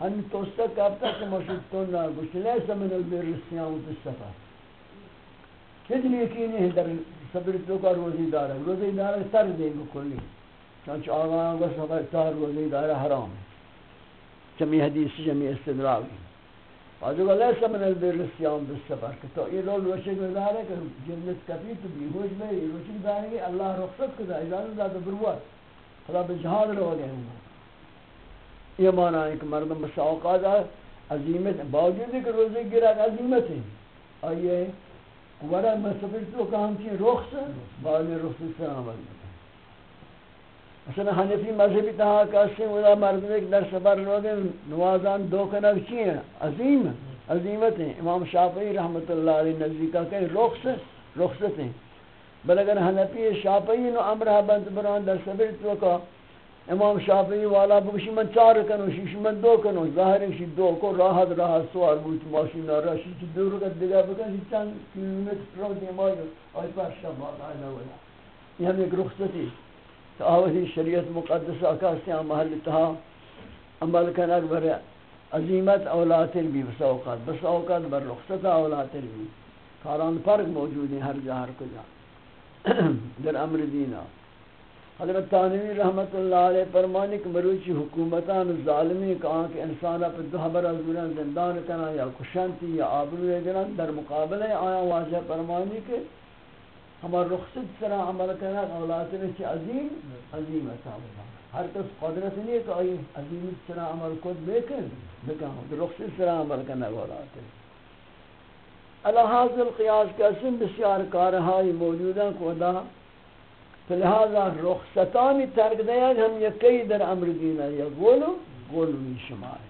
ہن توستا کافتا کہ مشہد تو نہ گوشت لیسا من البر السیام بالسفر کتنی یقینی ہے در صبر تو کا روزی دار ہے روزی دار سر دے بکلی چانچہ آغان کو سفر تار روزی دار حرام ہے جمعی حدیث جمعی استدراغ ہے آجو کہ لیسا من البر السیام بالسفر کہ تو یہ رول روشک دار ہے کہ جنت کفی تو بیہوش میں یہ روشک دار ہے اللہ رخصت کتا اجازت دا بروات خدا بجہاد رو گئے ہوں یہ معنی ہے کہ مردم بساوقات عظیمت، باوجود کہ روزے گرا عظیمت ہے۔ آئیے ورہ مسافر تو کام کی رخص بالی رخص سے عمل مثلا حنفی مذہبی تہا کسی ودا مردم ایک در سفر روگے نوازان دو کنک چی ہیں۔ عظیم، عظیمت ہیں۔ امام شافعی رحمت اللہ علیہ نزدیکہ کہ رخص رخصت ہیں۔ بل اگر حنفی شافعی نو امرہ بند بران در سفر تو کا امام شافعی والا بگشی من چار کنو شیش، من دو کنو ظاہر شی دو کو راحت راحت سوار بوت ماشین را شی چی دور کا دیگا بکن، شی چند کیلومتر پرو دیما جو آئی پر شب آتا ہے ولا یہ ہم ایک رخصتی. تو آوازی شریعت مقدسہ کاستے ہیں محل تہا. عمل کن اکبر عظیمت اولاتر بھی بس اوقات بس اوقات بر رخصت اولاتر بھی کاران فرق موجود ہیں ہر جہر کو جا در امر دینا. حضرت تانوی رحمت اللہ علیہ فرمانی کہ مروچی حکومتان ظالمی کہاں کہ انسانا پر دو حبر ازوران زندان کنا یا کشنتی یا آبروی گرن در مقابلہ آیا واجہ فرمانی کہ ہمار رخصت سرا عمل کنا اولاد میں چی عظیم عظیم اتاولا ہر کس قدرت نہیں کہ آئی عظیم سرا عمل کد بیکن بکن رخصت سرا عمل کنا اولاد میں الہاز القیاس کا اسم بسیار کارہائی موجودہ کو دا لہذا رخصتانی ترک دیا ہم یکی در امر دینا یا گولو گولو می شمار.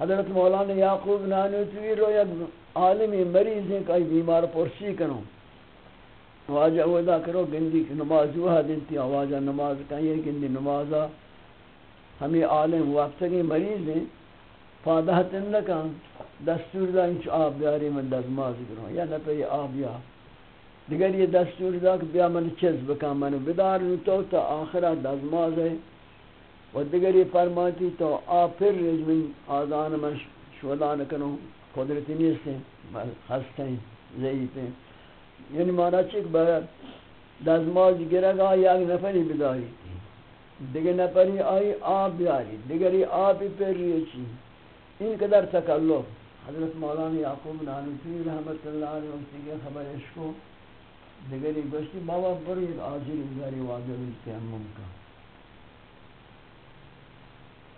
حضرت مولانا یعقوب نانوتوی رو یا عالمی مریض ہیں کہ بیمار پرسی کنو. واجہ ودا کرو، گندی کی نماز وہ دنتی واجہ نماز کہیں گندی نمازا ہمیں عالم وقتگی مریض ہیں، فادہ تندکا دستور دا انچ آب بیاری من دزماز کرو. یا نپے آب یا دیگر یہ دستور دا کہ بیا من چیز بکا من بدار تو تا آخرہ دزماز ہے و دیگر یہ فرماتی تو آ پھر رجمن آزان من شودان کنو. قدرتی نیست ہیں خستے ہیں ضعیف ہیں یعنی مانا چک بگر دزماز گرگا یک نفری بداری. دیگر نفری آئی آب بیاری. دیگر یہ آبی پھر ریچی این قدر تکلف. حضرت مولانا یعقوب نانوی رحمت اللہ علیہ وسلم خبر عشقو دیگری گوشتی بابا برید آجر ازاری واجب تیمم کا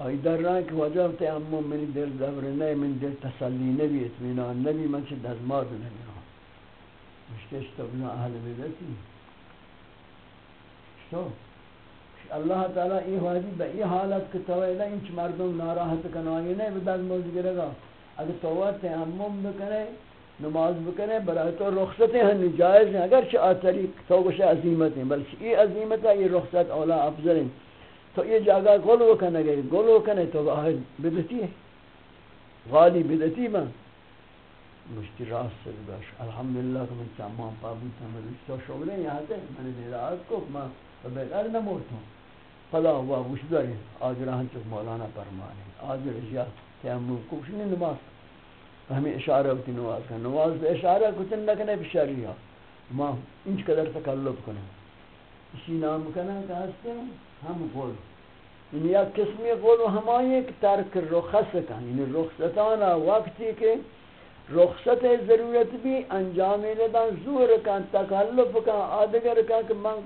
آئی در رہا کہ واجب تیمم منی دل دبر نہیں من دل تسلی نبی اتمینان نبی من چه دزماد نبی مشتش تو بنا اہل بیدتی شو اللہ تعالی ای واجب با ای حالت که تویدہ انچ مردم ناراحت کنائی نہیں بدل موز گرگا اگر توہ تیمم بکنے نماز بکنے برای تو رخصت ہیں جائز ہیں اگر آ طریق تو کچھ عظیمت ہیں، بلکہ یہ عظیمت ہے، یہ رخصت اولا افضل ہیں۔ تو یہ جگہ گل وکنے گئے، گل وکنے تو آہد بدتی ہے۔ غالی بدتی من مشتی راست سے بگاش الحمدللہ کہ من چامان پابوت ہم تو شغلیں یہاں تے میں نے دیرات کو میں بغیر نمورت ہوں۔ خدا ہوا وشداری آجران چک مولانا پرمانے آجر اشیاء تیمم کشنی نماز۔ ہمیں اشارہ ہوتی نواز کا۔ نواز دے اشارہ کتن نکنے بشاری ہا ما انچ قدر تکلب کنے اسی نام کنا کہ ہستے ہیں، ہم گول یعنی یا قسمی گول و ہمائی کہ ترک رخص کا۔ یعنی رخصتانا وقتی کہ رخصت ضرورت بھی انجام ندان زور کا تکلب کا آدگر کا کہ من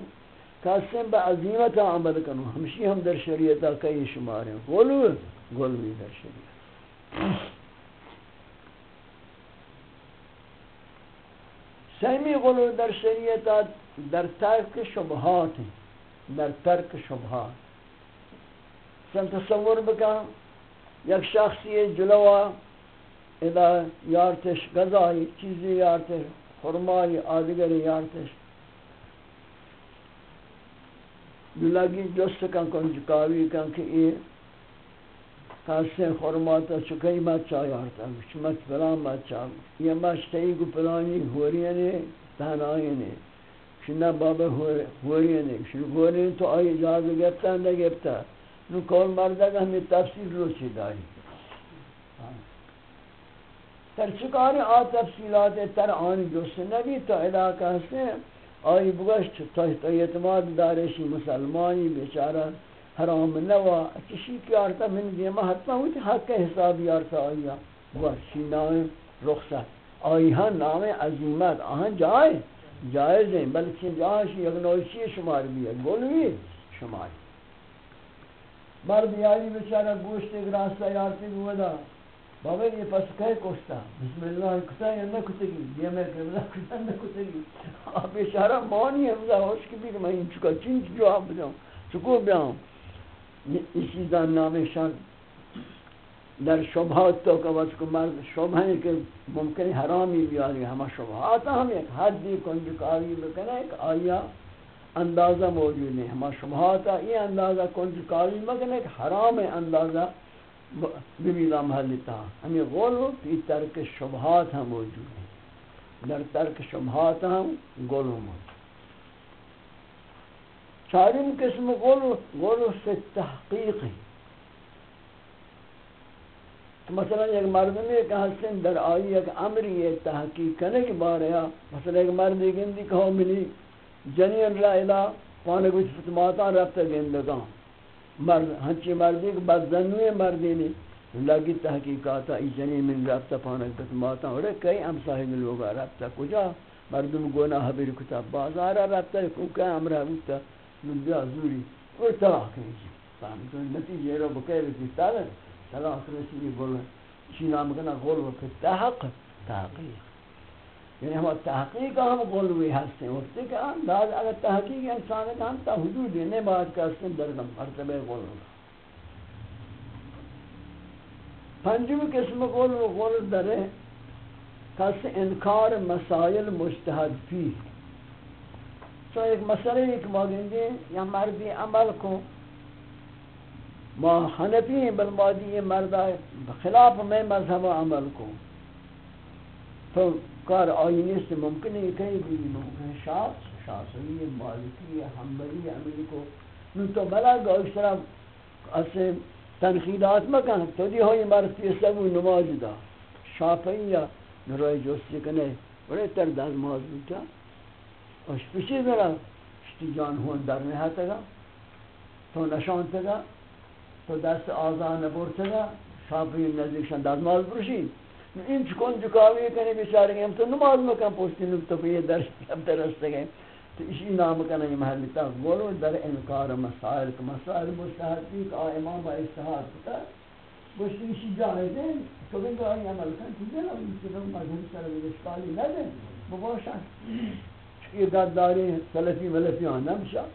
کاسم با عظیمت عمل کنو۔ ہمشی ہم در شریعتا کئی شمار ہیں۔ گولو گول بھی در شریعت۔ سیمی غلو در شریعت در ترک شبهات در ترک شبهات سن تصور بکن، یک شخصی جلوه اذا یارتش غذای چیزی یارتش خرمای آدگر یارتش۔ دلگی جست کن کن، جکاوی کن که ای هسته خورماتا چکی مد چایارتا گوش مد فلان مد چایم یه مشتی گو فلانی هورینه یعنی یعنی. تناینه شنه باب هورینه یعنی. شنه هورینه تو آی اجازه گفتا نگفتا نو کل مردگ همه تفسیر رو چی داری؟ تر چکار آ تفصیلات تر آن جست نبی تا علاقه هسته آی بگشت تا اعتماد دارشی مسلمانی بیچاره. حرام نوا، کسی کی آرتا من دیما حتما ہوئی حق حساب یارتا آیا ہاں۔ ورشی نام رخصت آئیہاں نام عظیمت، آہاں جائے جائز ہیں بلکہ جہاں یک نوشی شمار بھی ہے گولوی شمار۔ مرد یاری بچارہ گوشت ایک راستہ یارتی بودا بابا یہ پس کہے کوشتا بسم اللہ، کتا یا نہ کتگی یہ میں کہ کتا نہ کتگی آپ بیچارہ مانی ہے مزا ہوش کی بھی کہ میں ان چکا، چنچ جواب بداؤں چکو بیاؤں یہ چیزاں نام شان۔ در شبہات تو کہ وقت کو مرد شبہ ہے کہ ممکن حرامی بیاری ہمہ شبہات ہم ایک حدی کنجکاری بکنے ایک آیا اندازہ موجود نہیں۔ ہمہ شبہات یہ اندازہ کنجکاری بکنے ایک حرام اندازہ۔ بمیلا محلتا ہمیں غلو فی ترک شبہات ہم موجود ہیں۔ در ترک شبہات ہم غلو موجود چارم قسم غلو غلو سے تحقیق ہے مثلا ایک مردمی کہ حسن در آئی ایک امری ہے تحقیق کرنے کے بارے مثلا ایک مردی گندی کہو ملی جنین را الہ پانے کچھ فتماتا رفتا گندگان مرد ہنچی مردی کہ بدزنوی مردی نے لگی تحقیقاتا ای جنین من رفتا پانے فتماتا اور کئی امساہی لوگا رفتا کجا مردم گناہ بیر کتاب بازارا رفتا کئی امرہ بودتا نبیا زوری اور طلاق کنی جی فهمتون نتیجه رو بکیر رسیتا طلاق رسیدی بول چی نام کنا قول و تحق، تحقیق۔ یعنی ہم تحقیق ہم قول ہوئی ہستے ہیں وقتی کہ انداز اگر تحقیق انسان ہے ہم تا حدود دینے بعد کا اسن در مرتبہ قول ہوگا۔ پنجم قسم قول و قول در ہے، کس انکار مسائل مجتہد فی۔ تو ایک مسئلہ ایک موگندے یا مردی عمل کو ما حنفی ہیں، بل مادی یہ مردہ خلاف میں مذہب عمل کو۔ تو کار آئینی سے ممکن ہے، کہیں بھی ممکن شاس شاسوی مالکی، حنبلی عملی کو۔ نو تو بلا گا، اس طرح اسے تنخیدات مکن تو دی ہوئی مرسی سبو نماز دا۔ شافعی یا نروی جوستی کنے، بڑے تر داز ماز بودتا اش پیشی ذرا شتی جان ہون در نهاتا گا، تو نشانتا گا، تو دست آزان نبورتا شافی نزدیکشان دست بروشید این چکن جکاوی کنی بیچاره گیم تو نماز مکن پوستی نب تو بیه درس کم درسته گیم تو اسی نام کنه این محلی تا گولو در انکار مسائل که مسائل مستحدی که امام با استحاد بتا گوشتی اسی جایزه تو بگو آئی عمل کن، تو دل آئی، تو مذہب سر بگشتالی نده بباشن یہ گداری سلفی ملفی آن نمشا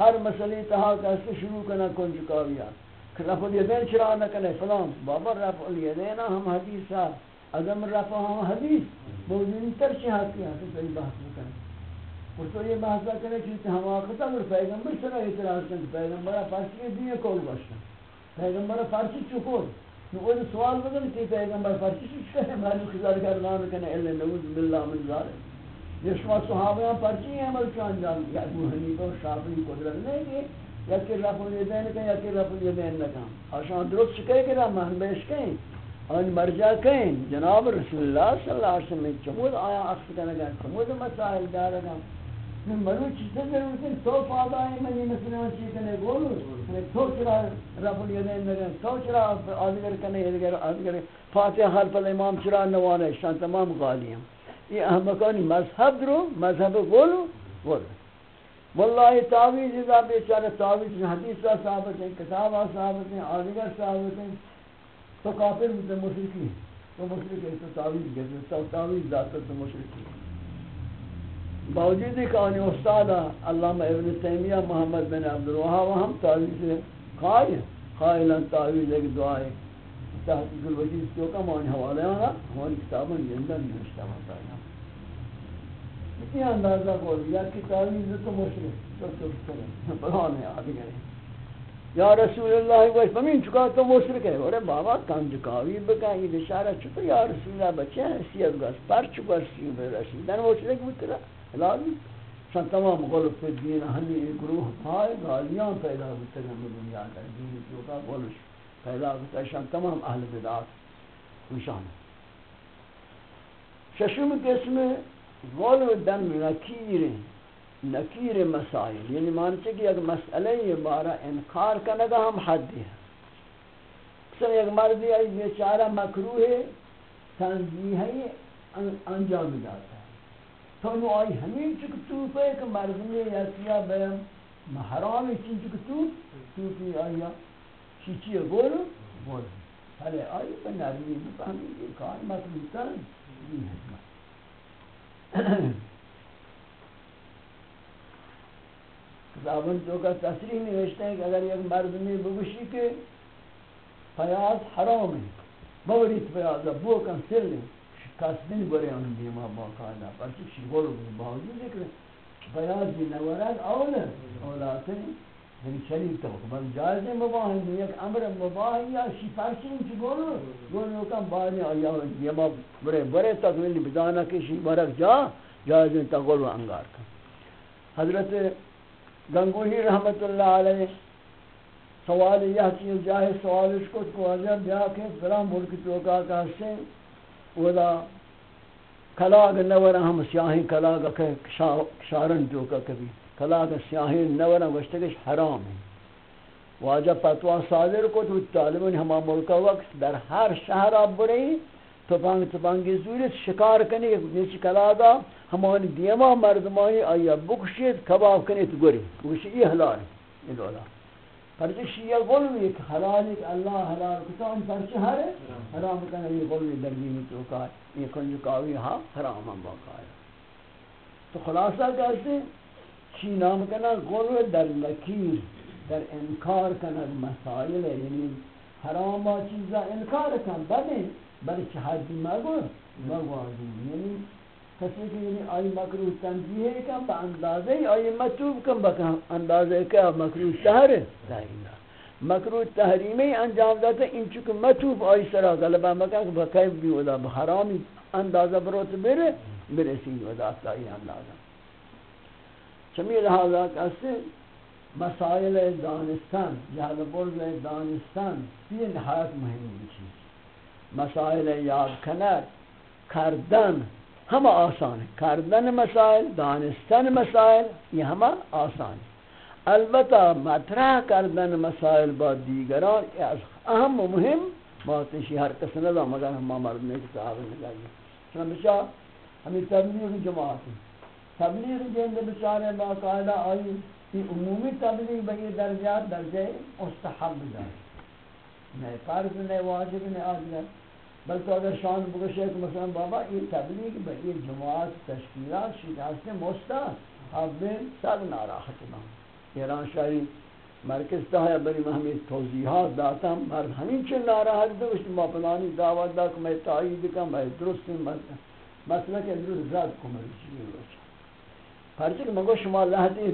ہر مسئلے تہا کیسے شروع کرنا کن جکاویات رفع الیدین چرا نکنے فلان بابا رفع الیدین ہم حدیث ہے عدم رفع ہم حدیث موجودی تر چی حقی ہے تو صحیح بحث بکنے اور تو یہ بحث کرے کہ ہم آختا اور پیغمبر سرا اعتراض کرنے پیغمبر فرشی دیئے کول باشتا پیغمبر فرشی چکول نو سوال بدن کہ پیغمبر فرشی چکول ہے معلوم خزار کردان کنے اللہ نعوذ باللہ من ظالم یہ شما صحابیان پرچی عمل چان جان یا ابو حنیفہ شافعی قدرت نہیں کہ یکی رفع الیدین کن یکی رفع الیدین نہ نکن آشان درست چکے کرا محنبش کن آن مرجع کن جناب رسول اللہ صلی اللہ علیہ وسلم، چمود آیا عقص کنگا چمود مسائل دارگا من مرو چیزا ضرورت ہے تو فادا ہے منی مثلا چیز کنے گولو تو چرا رفع الیدین نکن تو چرا آدگر کنے ادگر آدگر فاتح حرف الامام چرا نوانے شان تمام غالی ہیں یہ احمقانی مذہب درو، مذہب گولو گولو والله تعویز اذا بیچارہ تعویز حدیث ثابت ہے کتاب ثابت ہے آدگر ثابت ہے تو کافر ہوتے مشرکی تو مشرک ہے تو تعویز کہتے تو تعویز ذات تو مشرکی باوجود کہ ان استاد علامہ ابن تیمیہ محمد بن عبد الوهاب ہم تعویز قائل قائلا تعویز ایک دعا ہے۔ تحقیق الوجیز تو کا مان حوالے ہیں ہماری کتابیں زندہ نوشتہ ہوتا۔ ہے یہ اندازہ بول یا کہ تعویذ تو مشرک تو تو کرے بہانے آدھی گئے۔ یا رسول اللہ، وہ فمین چکا تو مشرک ہے۔ اور بابا کان جکاوی بکا یہ اشارہ چھتو یا رسول اللہ، بچے ہیں حیثیت گاس، پر چکا، سی میں رسیدن مشرک بترا لازم شان تمام غلط في الدين هني گروه پای گالیان پیدا ہوتے ہیں دنیا کا۔ دین جو کا غلط پیدا ہوتا شان تمام اہل بدعات نشان ششم قسم غلو دم نکیر نکیر مسائل یعنی مانتے کہ اگر مسئلہ یہ بارہ انکار کنگا ہم حد ہے۔ مثلا ایک مردی ہے بیچارہ مکروہ تنزیحی انجام داتا ہے۔ تو نو آئی ہمیں چک توپ ہے کہ مردمی یا بیم محرام چین چک توپ توپی آیا چیچی گول گول حلے آئی پہ نرمی بفہمی یہ کار مطلوبتا ہے یہ حکمت۔ کتابن تو کا تصریح نوشتے ہیں کہ اگر ایک مرد میں بگوشی کے پیاز حرام ہے، بوریت پیاز بو کن سر لیں کسبین بری ان دیما باقاعدہ پرچہ شغل باوجود ہے۔ کہ بیاض بھی نورد اول اولات یعنی شریف تو بل جائز مباح ہے ایک امر مباح یا شفاعی ان کی گول گول کا بانی آیا یہ ما بڑے بڑے تکمیل بدانا کہ شی برک جا جائز تا گول انگار کا حضرت گنگوہی رحمت اللہ علیہ سوال یہ کہ جاہے سوال اس کو کو عجب بیا کہ بلا ملک تو کا کا سے ودا کلاگ نور ہم سیاہی کلاگ کہ شارن جو کا کبھی کلاگ سیاہی نور وشتگش حرام ہے۔ واجہ فتوا صادر کو تو طالبان ہما ملک وقت در ہر شہر اب برئی تو پانگ تو پانگی زورت شکار کنی نیچ کلاگا ہمانی دیما مردمانی آیا بکشید کباب کنی تو گری بکشید یہ حلال ہے، یہ دولا پرچہ شیعہ غلوی ایک حلال ایک اللہ حلال کتا ان پرچہ ہر حرام کنا یہ غلوی درگی میں چوکا یہ کنجکاوی ہاں حرام ہم باقا ہے تو خلاصہ کہتے ہیں چی نام کنا؟ غلو در لکیر، در انکار کنا مسائل یعنی حرام چیزا انکار کن. بدیں بلکہ حدی مگو مگو یعنی کسی کہ یعنی آئی مکروح تنزیح کم با اندازے آئی مطوب کم با اندازے کا مکروح تہر دائینا مکروح تحریمی انجام داتا ان چکہ مطوب آئی سرا غلبہ مکان کہ بقیب بھی ودا بحرامی اندازہ بروت برے برسی ودا تائی اندازہ چمی لہذا کسی مسائل دانستان جہاں برز دانستان، یہ نہایت مہمی چیز مسائل یاد کنر کردن ہم آسان ہے۔ کردن مسائل دانستن مسائل، یہ ہم آسان ہے۔ البتہ مطرح کردن مسائل با دیگران از اہم و مهم باتشی ہر کس ندا مگر ہم مرد نے کتاب لگائی چنان بچا ہمیں تبلیغ جماعت تبلیغ جند بچارے باقاعدہ آئی یہ عمومی تبلیغ بئی درجات درجہ مستحب دار نئے فرض نئے واجب، نئے آجر بل تو اگر شان بگشے کہ مثلا بابا، یہ تبلیغ بہ جماعت، تشکیلات، شکست سے اب میں سب ناراحت نہ ایران شاہی مرکز تا ہے بری محمد توضیحات داتا ہم۔ مرد ہمیں چل ناراحت دو اس ما پلانی دعوت دا کہ میں تائید کا میں درست مسئلہ کہ درست زاد کو مرشی روچا پرچہ کہ مگو شما لہتی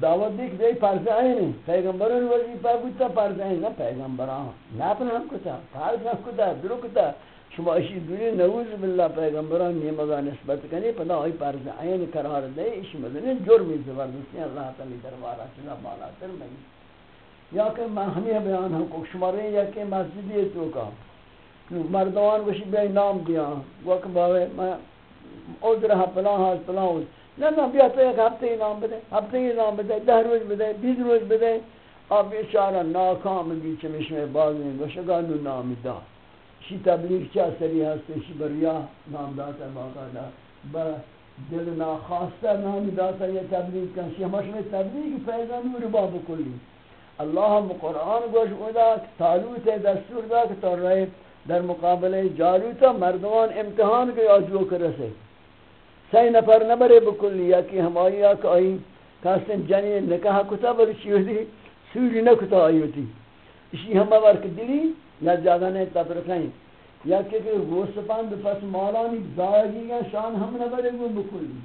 دعوت دیکھ دے فرض آئے نہیں. پیغمبران وظیفہ کتا فرض آئے نا پیغمبران. نا پناہ کتا. فرض نہ کتا. درو کتا. شما اشی دوری نعوذ باللہ پیغمبران نیمگا نسبت کنی. پدا آئی پرز عین قرار دے. اشی مدنی جرمی زبردستی اللہ تعالی دربارہ چلا بالا تر میں. یا کہ میں ہمیں بیان ہم کو شما رہے یا کہ مسجدی تو کا. مردوان وشی بے نام دیا. وقت باوے میں عذر ہا پلا ہا پلا ہاں نہ نہ بیا تو ایک ہفتے نام بدے، ہفتے ہی نام بدے دہ روز بدے، بیس روز بدے۔ اب بیچارہ ناکام بیچ میں جی، شمی بازیں گوشگا نو نام دا۔ شی تبلیغ چا سری هسته شی بریا نام داتا باقاعدہ با دل ناخواسته نام داتا یہ تبلیغ کن۔ شی همش میں تبلیغ پیدا نور باب کلی اللہ قرآن گوش ادا، تالوت دستور دا کہ تو رہے در مقابلے جالوتا مردمان امتحان کے آجو کرسے۔ سی نفر نبرے بکلی یا کہ ہم آئی آئی، کاسن جنی نکاح کتا بلی چیو دی سوری نکتا آئی ہوتی اسی ہم ورک دلی یا جگہ نے تفرقیں یا کہ گوشت پند پس مالانی زاگی گا شان ہم نہ گو بکلی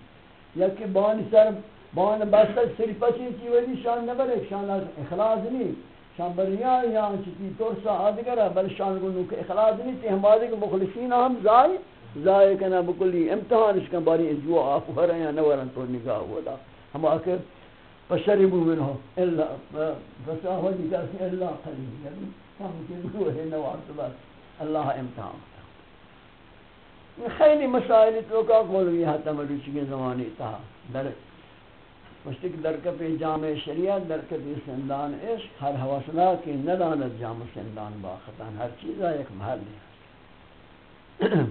یا کہ بان سر، بان بستر سری پچی کی وجی شان نہ شان اخلاص نہیں شان بریا یا چکی طور سا آدگرہ بل شان کو نوک اخلاص نہیں تی ہمارے کو مخلصین ہم زائی زائی کنا بکلی امتحان اس کا باری جو آپ ہو رہے ہیں نورن تو نگاہ ہوا دا ہم آکے فشربوا منه الا فساهوا جاس، الا قليل یعنی ہم کے روح نواز بس، اللہ امتحان خیلی مسائل تو کا قول بھی ہے تمرچ کے زمانے تھا، در مشتق درکب جامع شریعت درکب سندان عشق، ہر حوصلہ کی ندانت جامع سندان باختان، ہر چیز ایک محل ہے۔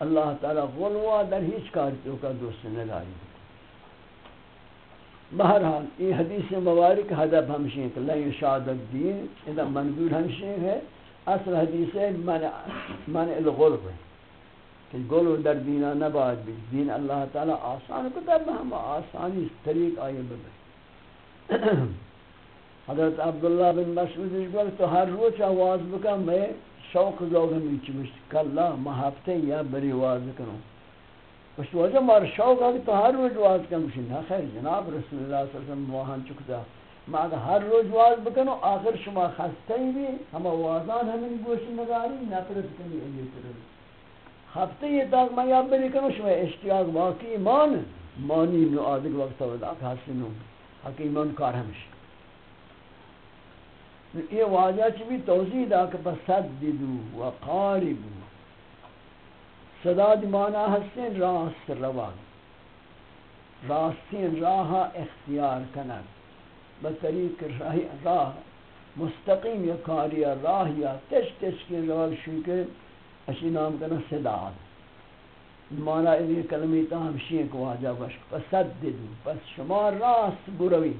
اللہ تعالی غلوہ در ہیچ کارتوں کا دوست نگاری بہرحال، یہ حدیث مبارک حدب ہمشی ہے کہ لن یشاد الدین، اذا منظور ہمشی ہے اصل حدیث ہے، من الغلب ہے۔ کہ گلو در دینا نباد بھی، دین اللہ تعالی آسان کو در ہم آسانی طریق آئے ببر حضرت عبداللہ بن مسعود اس تو ہر روز آواز بکا، میں شوق ذوق ہمی چمشت کلا محفتے یا بری واز کروں۔ اس وجہ مار شوق ہے تو ہر روز واز کم شن۔ خیر جناب رسول اللہ صلی اللہ علیہ وسلم وہاں چکتا۔ ما اگر ہر روز واز بکنو آخر شما خستے بھی ہم وازان ہمیں گوش نگاری نفرت کنی ایلی طرف ہفتے یہ تاک میں یاد بری کنو شما اشتیاق واقعی مان، مانی نو آدھگ وقت ودا حسنو حکیمان کار ہمشی یہ واجہ چی بھی توضیح دا کہ بسددو وقاربو صدا دی معنی ہستیں راست روان. راستین راہ اختیار کنن. بطریق راہ راہ مستقیم یا کاری راہ یا تش تش کی روال شوکر اسی نام کنا صداد معنی ایدی کلمی تا ہمشی کو واجہ بشک پس صددو پس شما راست بروی.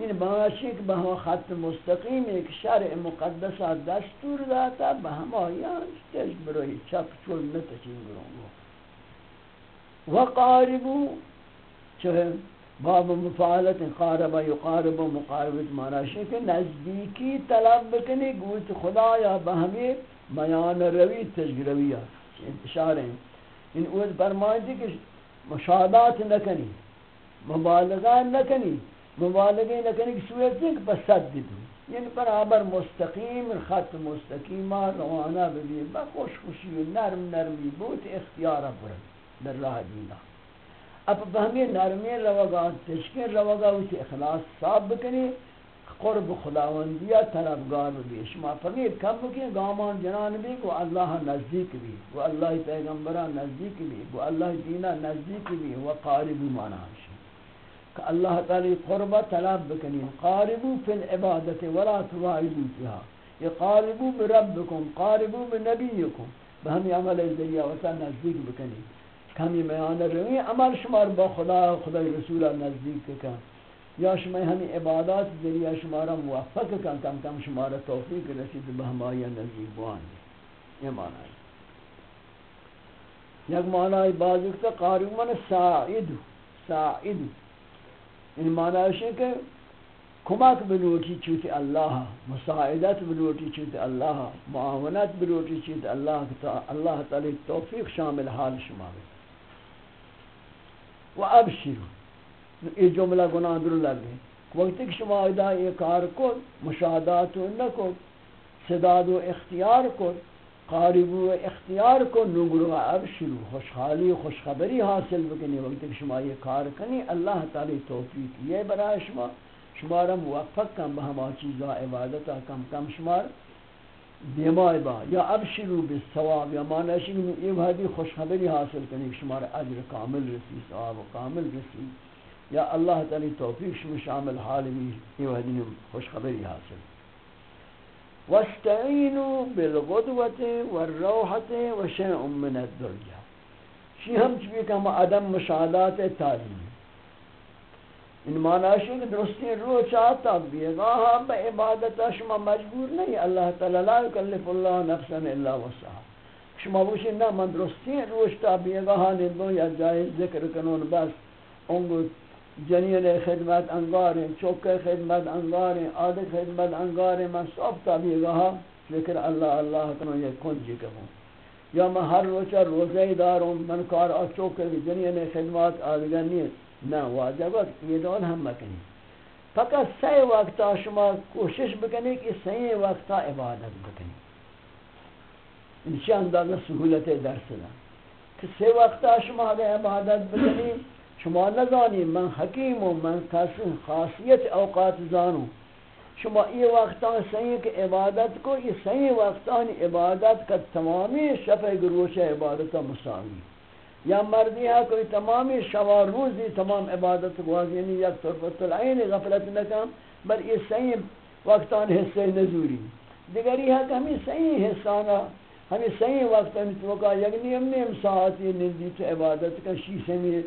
این باشی به همه خط مستقیم یک شرع مقدس دستور داتا به همه یعنی آیانش تش بروی چپ چول نتشین برون و قاربو، چه باب مفعالت قارب یقارب و مقاربت معنی که نزدیکی طلب بکنی گوت خدا یا به همه میان روی تجروی اشاره این. اوز برمایدی که مشاهدات نکنی، مبالغه نکنی. مبالغه نکنی که صورت نہیں کہ بسد دو یعنی برابر مستقیم، خط مستقیم، روانہ بھی با خوش خوشی و نرم نرمی بوت اختیار برن در راہ دینا اب بہمی نرمی روگا تشکین روگا وچ اخلاص صاحب بکنی قرب خداوندیا طلبگار بھی شما فقیر کم بکی گامان جنان بھی کو اللہ نزدیک بھی وہ اللہ پیغمبران نزدیک بھی وہ اللہ دینا نزدیک بھی وہ قارب مانا ہے کہ اللہ تعالی قربہ طلب بکنی، قاربو فی العبادت ولا تواعدو فیها یہ قاربو بربکم قاربو بنبیکم بہمی عمل ذریعہ وطا نزدیک بکنی. کمی میان روی، عمل شمار با خدا خدا رسول نزدیک کن یا شما ہمیں عبادات ذریعہ شمارا موفق کن، کم کم شمارا توفیق رسید بہمائی نزدیک بوانی یہ معنی ہے. یک معنی بازکتا قاربو من ساعدو ساعدو. این معنی ہے کہ کمک بلوٹی چوتی اللہ مساعدت بلوٹی چوتی اللہ معاونت بلوٹی چوتی اللہ اللہ تعالی توفیق شامل حال شما بے و ابشرو. یہ جملہ گناہ در لگے وقتی کہ شما ادا یہ کار کو مشاہدات و نکو صداد و اختیار کو قارب و اختیار کو نگرو اب شروع. خوشحالی و خوشخبری حاصل بکنی. وقت کہ شما یہ کار کنی، اللہ تعالی توفیق یہ برای شما. شمارا موفق کم بہما چیزا، عبادتا کم کم شمار دیمائی با. یا اب شروع بالثواب یا معنی شروع یہ وحدی خوشخبری حاصل کنی شمار اجر کامل رسی ثواب کامل رسی یا اللہ تعالی توفیق شما شامل حال بھی یہ وحدی خوشخبری حاصل. واستعینوا بالغدوة والروحة وشيء من الدرجة شی ہم چوی کہ ہم عدم مشاہدات تعلیم۔ ان معنی ہے کہ درستی روح چاہتا بیگاہا با عبادت شما مجبور نہیں۔ اللہ تعالی لا یکلف اللہ نفسا الا وسعها شما بوشی نا من درستی روح چاہتا بیگاہا ندو یا جائز ذکر کنون، بس انگو جنین خدمت انگاریں، چوک خدمت انگاریں آدھ خدمت انگاریں میں سب تابی گاہا ذکر اللہ اللہ کنو یہ کنجی کہوں یا میں ہر روچہ روزہ داروں، من کار آ چوک جنین خدمات آدھگر نیت نا واجبت یہ دون ہم مکنی فقط سی وقتا شما کوشش بکنی کہ سی وقتا عبادت بکنی۔ انشاء اندازہ سہولت درس دا کہ سی وقتا شما اگر عبادت بکنی شما نزانی من حکیم و من خاصیت اوقات زانو. شما یہ وقتان صحیح کہ عبادت کو یہ صحیح وقتان عبادت کا تمامی شفع گروش عبادت مساوی. یا مردی ہے کوئی تمامی شوا روزی تمام عبادت کو یعنی یک طرفت العین غفلت نکم بل یہ صحیح وقتان حصہ نزوری. دیگری ہے کہ ہمیں صحیح حصانا ہمیں صحیح وقتان توقع یک نیم نیم ساعتی نزدی تو عبادت کا شیسے میں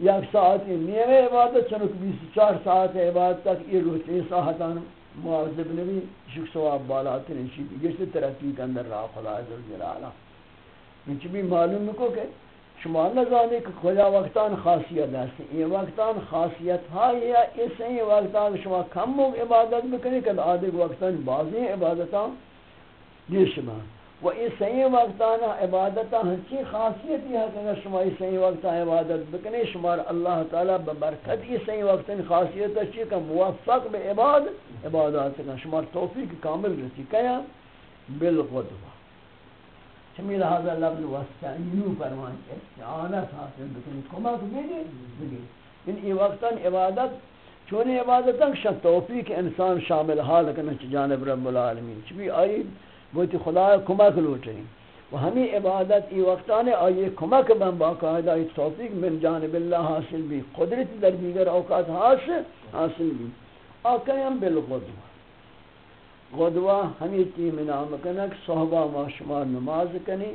یک ساعتی نیم عبادت چنک بیس چار ساعت عبادت تک یہ روچے ساعتان معذب نبی شک سواب بالاتر انشی بھی گشت ترقی کے اندر راہ خدا عزر جلالہ انچہ بھی معلوم کو کہ شما نزانی کہ کجا وقتان خاصیت ہے یہ وقتان خاصیت ہے یا اس ہیں وقتان شما کم موگ عبادت بکنی کہ آدھے وقتان، بعضی عبادتان یہ شما و اس صحیح وقتان عبادتہ ہنچی خاصیت یہ ہے کہ شما اس صحیح وقتان عبادت بکنے شما اللہ تعالی ببرکت اس صحیح وقتان خاصیت ہے کہ موفق بے عباد عبادات کا شما توفیق کامل رسی کیا بالغدوہ چمی لہذا لفظ وستعینو فرمان استعانت حاصل بکنی، کمک بگی بگی ان ای وقتاً عبادت چونی عبادتاً شد توفیق انسان شامل حال کرنا چی جانب رب العالمین۔ چمی آئی بوتی خدا کمک لوٹیں و ہمیں عبادت ای وقتان آئی کمک من باقاعدہ ای توفیق من جانب اللہ حاصل بھی۔ قدرت در دیگر اوقات حاصل حاصل بھی۔ آقایم بالغدوہ غدوہ۔ ہمیں تیم نامکنک صحبہ ما شمار نماز کنی۔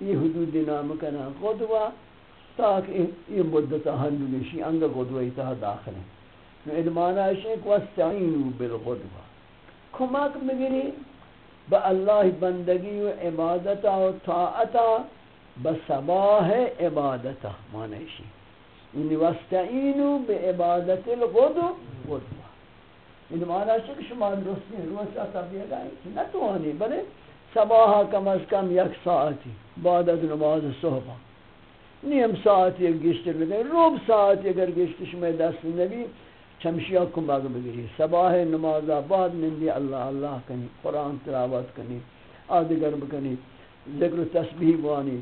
یہ حدود نامکنک غدوہ تاکہ یہ مدتا حلو نشی انگا غدوہ اتحا داخل۔ ہیں نو ادمانا وستعینو بالغدوہ کمک مگری با اللہ بندگی و عبادتا و طاعتا بسباہ عبادتا معنی یعنی وستعینو بعبادت الغدو غدوہ. این معنی ہے کہ شما درستی روز تبلیغ گئی نہ تو آنی بلے صباح کم از کم یک ساعتی بعد از نماز صبح. نیم ساعت یک گشت لگے روب ساعت اگر گشت شما دست نبی چمشیا کم باگ بگیری صباح نماز بعد نندی اللہ اللہ کنی، قرآن تلاوت کنی آدگر بکنی ذکر و تسبیح بوانی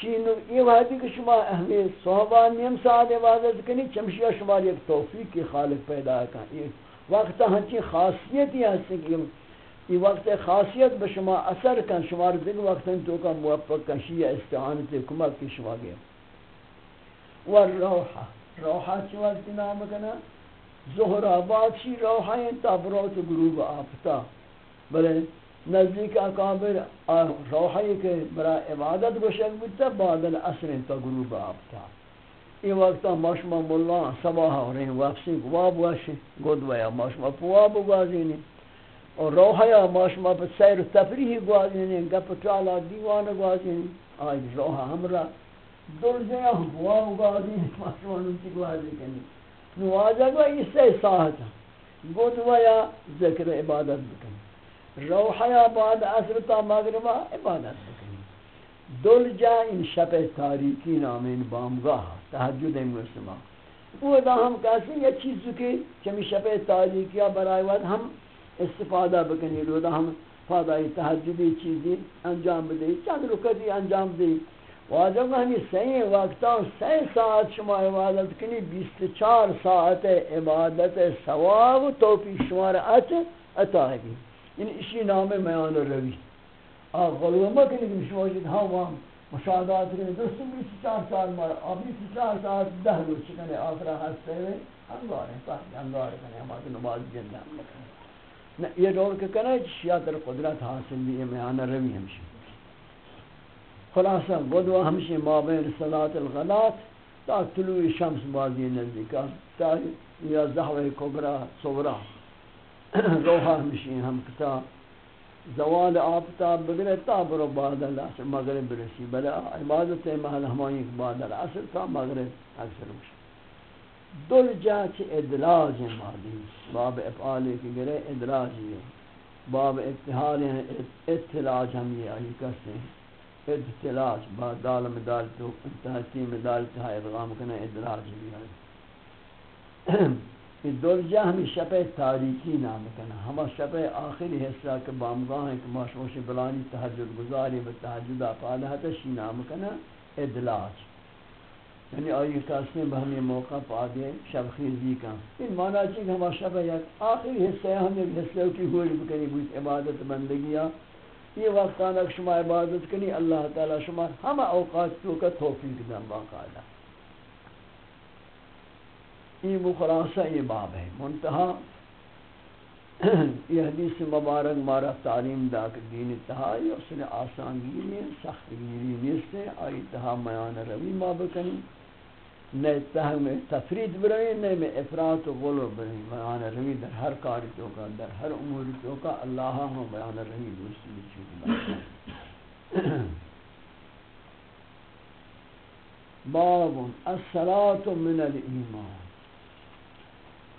چین، یہ وحدی کہ شما اہمیت صحبہ نیم ساعت عبادت کنی چمشیا شما یک توفیق کی خالق پیدا کنی وقت ہنچی خاصیتی ہستی کہ یہ وقت خاصیت به شما اثر کن، شما رو دیگه وقت تو کا موفق کن شیع استعانت کمک کی شما گیا۔ و روحا روحا چی وقت نام کنا؟ ظهر آباد شی روحا این تابرات گروب آفتا. بلے نزدیک اکابر روحی کے برای عبادت گوشک بودتا بعد الاسر تا گروب آفتا. این وقتا ماشما ملا صباح ہو رہے ہیں واپسی گواب واشی گود ویا ماشما پواب گوازینی. اور روحیا ماشما پر سیر تفریح گوازینی، گپ چالا دیوان گوازینی. آئی روحا ہمرا دل جیا پواب گوازینی، ماشما نمتی گوازینی. نواجہ گوا اس سے ساہتا گود ویا ذکر عبادت بکنی روحیا بعد عصر تا مغربا عبادت بکنی دل جا ان شب تاریکی نام ان بامگاہ، تحجد مسلمہ وہ دا ہم کہتے یہ چیز کے چمی شب تاریکی برائے وقت ہم استفادہ بکنی رو ہم فادائی تحجدی چیزی انجام بدے۔ چند رکتی انجام دے۔ واجب ہمیں صحیح وقتا سی ساعت شما عبادت کنی، بیست چار ساعت عبادت ثواب توفیق شمار ات اتائبی یعنی اسی نام میان روی۔ آپ غلو مکنی که شما جد ہاں هم مشاهدات کنی درست بیست چار سال مارا۔ آپ بیست چار سال ده روز چکنی آخرا هسته وی انگاره فهمی انگاره کنی اما تو نماز جنده هم بکنی نه یہ دور که کنه شیعه در قدرت حاصل بھی امیان روی ہمشی۔ خلاصہ غدوہ ہمشی مابین صلاة الغلات تا طلوع شمس بازی نزدیکا تا یا زحوه کبرا صورا روحا ہمشی ہم کتا زوال آفتاب بگرے تا برو بعد العصر مغرب برسی، بلے عبادت محل ہمائیں بعد العصر تا مغرب اکثر مشکل دل جا چھ ادلاج مادی، باب افعالی کی گرے ادلاج یہ، باب اتحال اتلاج ہم یہ آئی کہتے ہیں. ادلاج با دال مدال تو انتہتی مدال تہا ادغام کنا ادلاج بھی آئی کہ درجہ ہمیں شپ تاریکی نام کنا ہما شپ آخری حصہ کے بامگاہ ہیں کہ ماشوش بلانی تحجد گزاری و تحجد آفالہ تشی نام کنا ادلاج یعنی آئی کاسنے بہمی موقع پا دے شب خیزی کا ان معنی چی کہ ہما شب ہے آخری حصہ ہم ایک حصہ کی ہوئی بکنی بوت عبادت بندگیا یہ وقت آنا کہ شما عبادت کنی، اللہ تعالی شما ہم اوقات تو کا توفیق دن باقاعدہ۔ یہ مخلاصہ، یہ باب ہے۔ منتہا، یہ حدیث مبارک مارا تعلیم دا کہ دین اتحائی اس نے آسان گیری ہے سخت گیری نیست ہے آئی اتحا میان روی ما بکنی۔ نہ اتحا میں تفرید برئی نہ میں افراد و غلو برئی میان روی در ہر کاری توکا در ہر امور توکا اللہ ہم میان روی دوستی چیز باب الصلاة من الایمان۔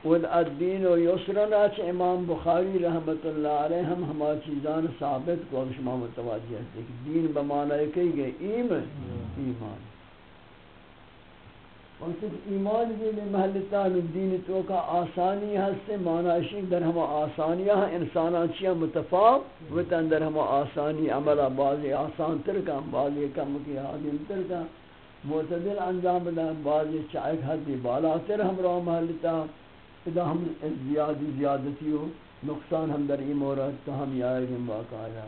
ود الدین و یسرنا چ امام بخاری رحمت اللہ علیہ ہم ہما چیزان ثابت کو شما متوجہ ہے کہ دین بمعنی کہی گئے ایمان ایمان۔ وقت ایمان بھی محلتا دین تو کا آسانی ہستے معنی در ہم آسانیاں انساناں چیاں متفاق و اندر ہم آسانی عملہ بعضی آسان تر کا بعضی کم کی حادم تر کا، معتدل انجام دا بعضی چائک حدی بالا تر ہم رو محلتا اذا ہم زیادی زیادتی ہو، نقصان ہم در مورد تو ہم یا گم باقاعدہ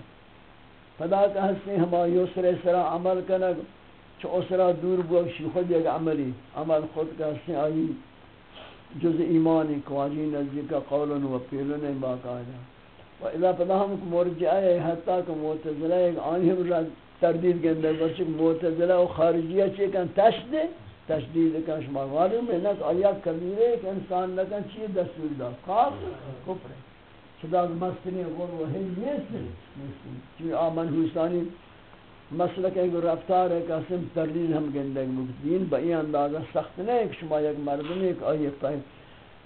خدا کا حسن ہما یسر سرا عمل کنگ۔ چو اسرا دور بوکشی خود یک عملی. عمل خود کا حسن آئی جز ایمانی کواجی نزدیک قول و پیلن باقاعدہ و اذا پدا ہم مرجعہ حتی کہ معتزلہ ایک آنی ہم تردید کے اندر برچک معتزلہ و خارجیہ چیکن تشدید. تشدید کا شما معلوم ہے نہ کہ آیا کبیرے کہ انسان نہ کن چیز دستور دا کاف کفر. خدا مستنی غور و ہل نیست. چی آمن حسانی مسلک ایک رفتار ہے کہ اسم تردید ہم گندگ مکتین با این اندازہ سخت نہیں کہ شما یک مردم ایک آئی اقتائی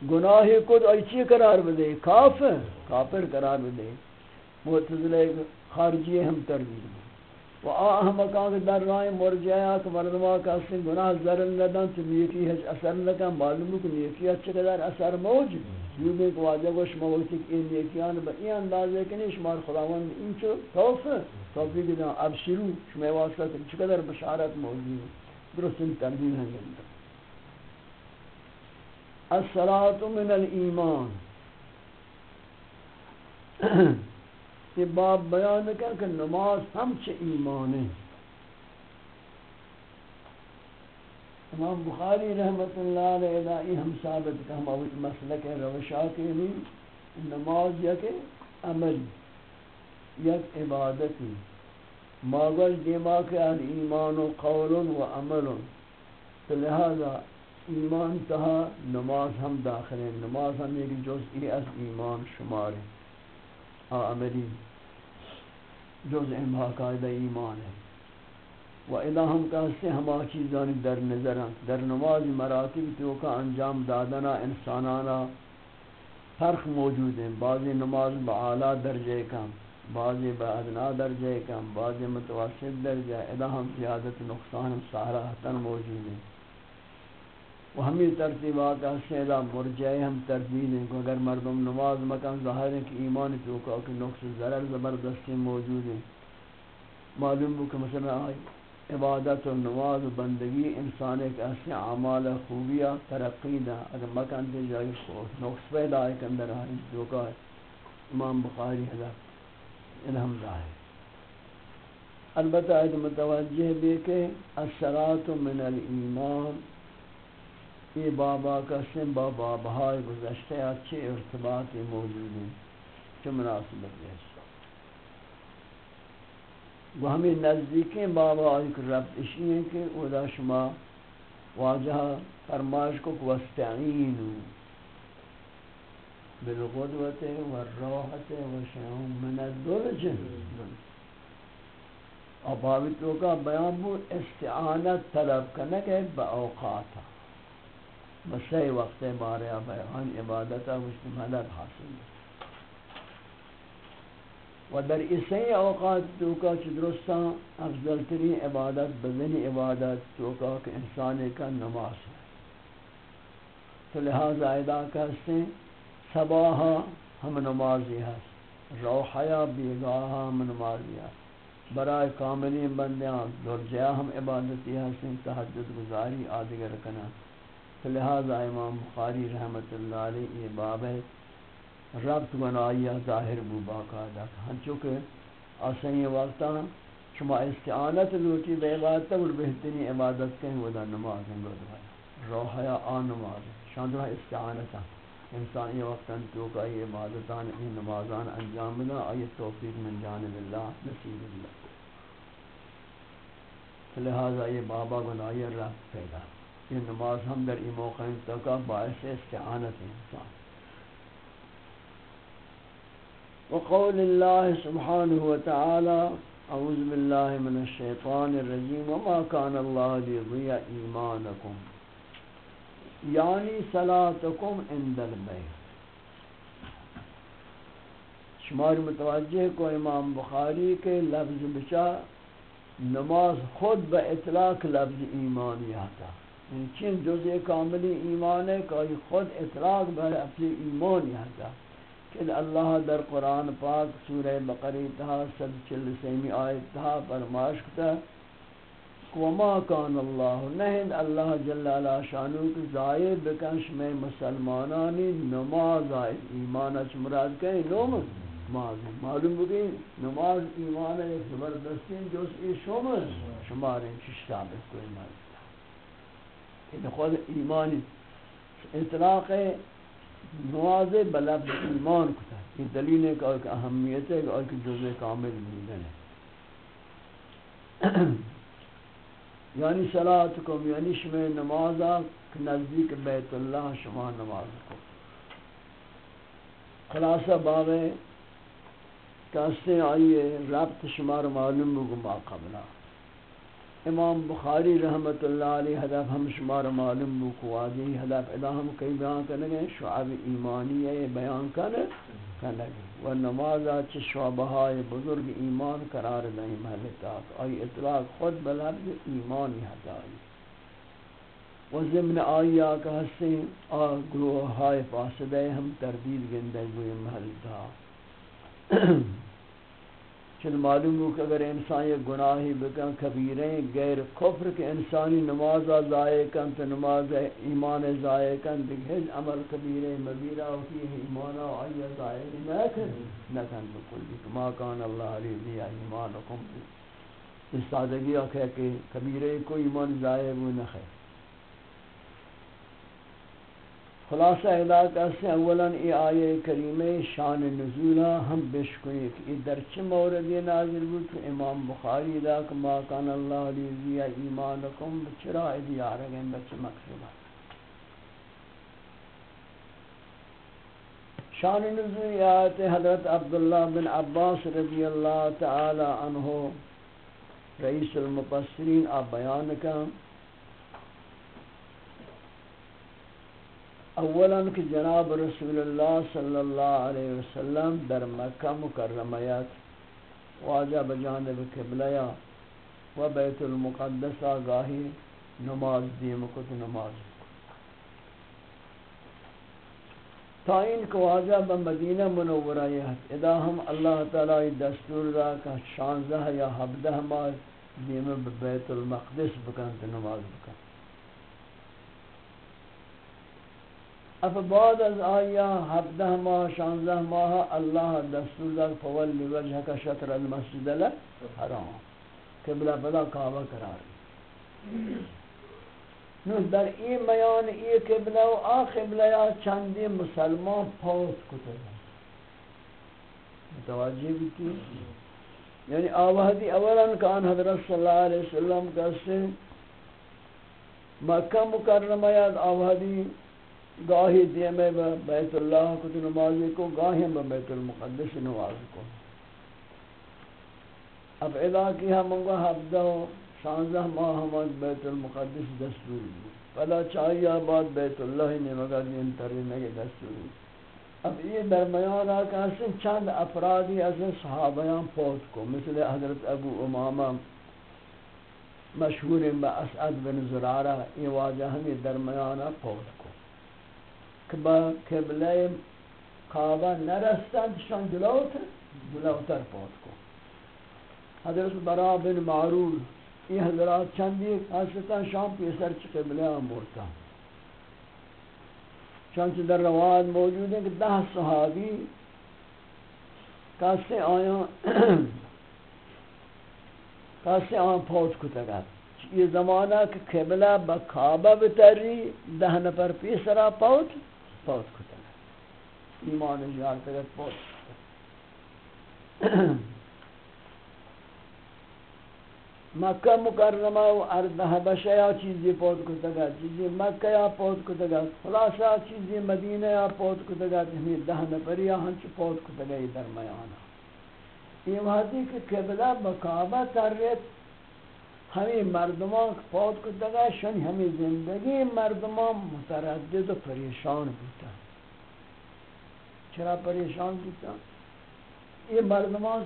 گناہی کد آئی چی قرار بدے؟ کافر کافر قرار بدے۔ معتزلہ خارجی ہم تردید و آ احمقان کے در راہ مرجعہ کہ مردمہ کا سن گناہ ذرن ندن، تو نیکی ہے اثر لکا معلوم کہ نیکی اچھے قدر اثر موجود یوں بھی کہ واجہ گوش موجود کہ این نیکیان با این اندازے کنی شمار خداوند این چو توفہ توفیق دن اب شروع شما واسطہ چقدر بشارت موجود. درست ان تردین ہیں گندہ الصلاة من الایمان. یہ باب بیان کر کہ نماز ہم چھ ایمان ہے امام بخاری رحمت اللہ علیہ الہی ہم ثابت کہ ہم اوت مسلک روشات یعنی نماز یک عمل یک عبادتی ماغل دیما کہ ایمان و قول و عمل تو لہذا ایمان تہا نماز ہم داخل ہیں۔ نماز ہم ایک جزئی از ایمان شمار ہیں۔ عملی جز باقاعدہ ایمان ہے۔ و اذا ہم کہتے ہیں ہما چیزانی در نظر در نماز مراتب تو کا انجام دادنا انسانانا فرق موجود ہیں۔ بعضی نماز بعالی درجے کم، بعضی بادنا درجے کم، بعضی متوسط درجہ، اذا ہم زیادت، نقصان سارا حتن موجود ہیں۔ و ہمیں ترتیبات سیدہ مرجعی ہم ترتیب ہیں۔ کہ اگر مردم نماز مکان ظاہر ہے کہ ایمان توقع کہ نقص ضرر زبردستی موجود ہیں۔ معلوم ہو کہ مثلا آئی عبادت و نماز و بندگی انسان ایک ایسے اعمال خوبیہ ترقی دا اگر مکان دے جائے نقص پیدا ہے کہ اندر آئی توقع ہے۔ امام بخاری حضر الحمدہ ہے۔ البتہ ایک متوجہ بھی کہ الصلاة من الایمان، یہ بابا کا سن، بابا بہائے گزشتے اچھے ارتباط موجود ہیں۔ جو مناسبت ہے وہ ہمیں نزدیکیں بابا ایک رب اشی ہیں کہ ادا شما واجہ فرمائش کو وستعینو بالغدوت والراحت وشعون من الدرج. اب آبی کا بیان بود، استعانت طلب کنک ہے با اوقاتا بسی وقت بارے بیان عبادتا وشت مدد حاصل. و در اسی اوقات توکا چی درستا افضل ترین عبادت بزن عبادت توکا کہ انسان کا نماز ہے۔ تو لہذا ادا کہتے ہیں صباحا ہم نمازی ہے روحیا بیگاہا ہم نمازی ہے برائے کاملین بندیاں، درجہ ہم عبادتی حسن تحجد گزاری آدگر کنا لہذا امام بخاری رحمت اللہ علیہ یہ باب ہے ربط بنائیہ ظاہر بو باقاعدہ۔ ہم چونکہ آسان یہ وقتا ہاں، شما استعانت لوٹی بے عبادت اور بہترین عبادت کہیں وہ دا نماز ہیں گو روح یا آن نماز شاندرہ استعانتا ہاں۔ انسان یہ وقت ہاں یہ عبادتان این نمازان انجام دا آئی توفیق من جانب اللہ، نصیب اللہ۔ لہذا یہ بابا گناہی رہ پیدا۔ یہ نماز ہم در ای موقع انتقا باعث استعانت انسان۔ وقول اللہ سبحانہ وتعالی، اعوذ باللہ من الشیطان الرجیم، وما کان اللہ لیضیع ایمانکم. یعنی صلاتکم عند البیت. شمار متوجہ کو امام بخاری کے لفظ بچا، نماز خود با اطلاق لفظ ایمانی آتا یعنی چین جزء کاملی ایمان ہے کہ خود اطلاق با اپنی ایمانی آتا کہ اللہ در قرآن پاک سورہ بقری تہا سب چل سیمی آیت تہا فرماش کتا وما کان اللہ نہن اللہ جل علا شانو کی ضائع بکنش میں مسلمانانی نماز آئے۔ ایمان اچ مراد کہیں نوم؟ نماز۔ معلوم بگئی نماز ایمان ایک زبردستی جو ای شومن شماریں چش ثابت کوئی مرد کہ خود ایمانی اطلاق نواز بلب ایمان کتا یہ دلیل ہے کہ اہمیت ہے اور کہ جزء کامل ملن ہے۔ یعنی صلاتکم یعنی شما نمازا نزدیک بیت اللہ شما نماز کو۔ خلاصہ باب کاستے آئیے ربط شمار معلوم بگما قبلہ امام بخاری رحمت اللہ علیہ حدف ہم شمار معلوم بکوادی حدف ادا ہم کئی بیان کرنے گئے، شعب ایمانی ہے بیان کرنے لگے و نماز چ شعبہائے بزرگ ایمان قرار دائیں دیں محلتات آئی اطلاق خود بلد ایمانی ہتائی و ضمن آئی آکا ہستیں آ گروہ ہائے فاسدے ہم تردید گندے ہوئے محلتات چل معلوم ہو کہ اگر انسان یہ گناہی بکن کبیریں غیر کفر کے انسانی نماز ضائع کن، تو نماز ایمان ضائع کن دیکھ عمل کبیریں مبیرہ ہوتی ہے ایمان و آئی ضائع نہ کن نہ کن، بکل ما کان اللہ علیہ دی ایمانکم. اس سادگی آکھے کہ کبیریں کوئی ایمان ضائع وہ نہ خیر. خلاصہ علاقہ سے اولا ای آیے کریم شان نزولہ ہم بشکوئی کہ ای در مورد نازل بود تو امام بخاری لاک ما کان اللہ لیزی ایمانکم بچرا ایدی آرگیں بچ مقصودہ شان نزول آیت حضرت عبداللہ بن عباس رضی اللہ تعالی عنہ رئیس المپسرین آپ بیان کا اولا کہ جناب رسول اللہ صلی اللہ علیہ وسلم در مکہ مکرمیت واجہ بجانب قبلیہ و بیت المقدسہ گاہی نماز دیم کت نماز تائین کو واجہ بمدینہ منورہ یہ ادا ہم اللہ تعالی دستور را کہ شانزہ یا حبدہ ماز دیم بیت المقدس بکن نماز بکن۔ اف بعد از آیا ہفتہ ماہ شانزہ ماہ اللہ دستور دار فولی وجہ کا شطر المسجد الحرام قبلہ بلا کعبہ قرار. نو در این بیان ای قبلہ و آ قبلہ یا چندی مسلمان پوت کتے متوجہ بھی یعنی آوہدی اولا کان حضرت صلی اللہ علیہ وسلم کہتے مکہ مکرمہ یاد آوہدی گاہی دیمے بیت اللہ کو تو نمازی کو، گاہی با بیت المقدس نماز کو۔ اب ادا کی ہم انگو حفظہ و شانزہ ماہ ہمیں بیت المقدس دستور دی۔ پدا چاہیے آباد بیت اللہ نے مگر دین تری نگے دستور اب یہ درمیان آکا سن چند افرادی از صحابیان پوت کو، مثل حضرت ابو امامہ مشہور با اسعد بن زرارہ، یہ واجہ ہمیں درمیان پوت کو که با قبله کعبه نرستند شان جلوتر جلوتر پاس کن. حضرت برا بن معرور یہ حضرات چندی؟ حضرتان شام پیسر چی قبلہ مورتا چنچ در رواد موجود ہے کہ دہ صحابی کاسے آیا کاسے آیا پوت کو تگت یہ زمانہ کہ قبلہ بکعبہ بتری دہ نفر پیسرا پوت پوت کو ایمان جار تگت پوت کو مکہ مکرمہ و ارض حبشہ یا چیزی پود کو تگا چیزی مکہ یا پود کو تگا خلاصہ چیزی مدینہ یا پود کو تگا ہمیں دہ نفری یا ہنچ پود کو تگا یہ درمیانا یہ وحدی کہ قبلہ بکعبہ ترریت همین مردمان که پاد شن همین زندگی مردمان متردد و پریشان بودن چرا پریشان بودن این مردمان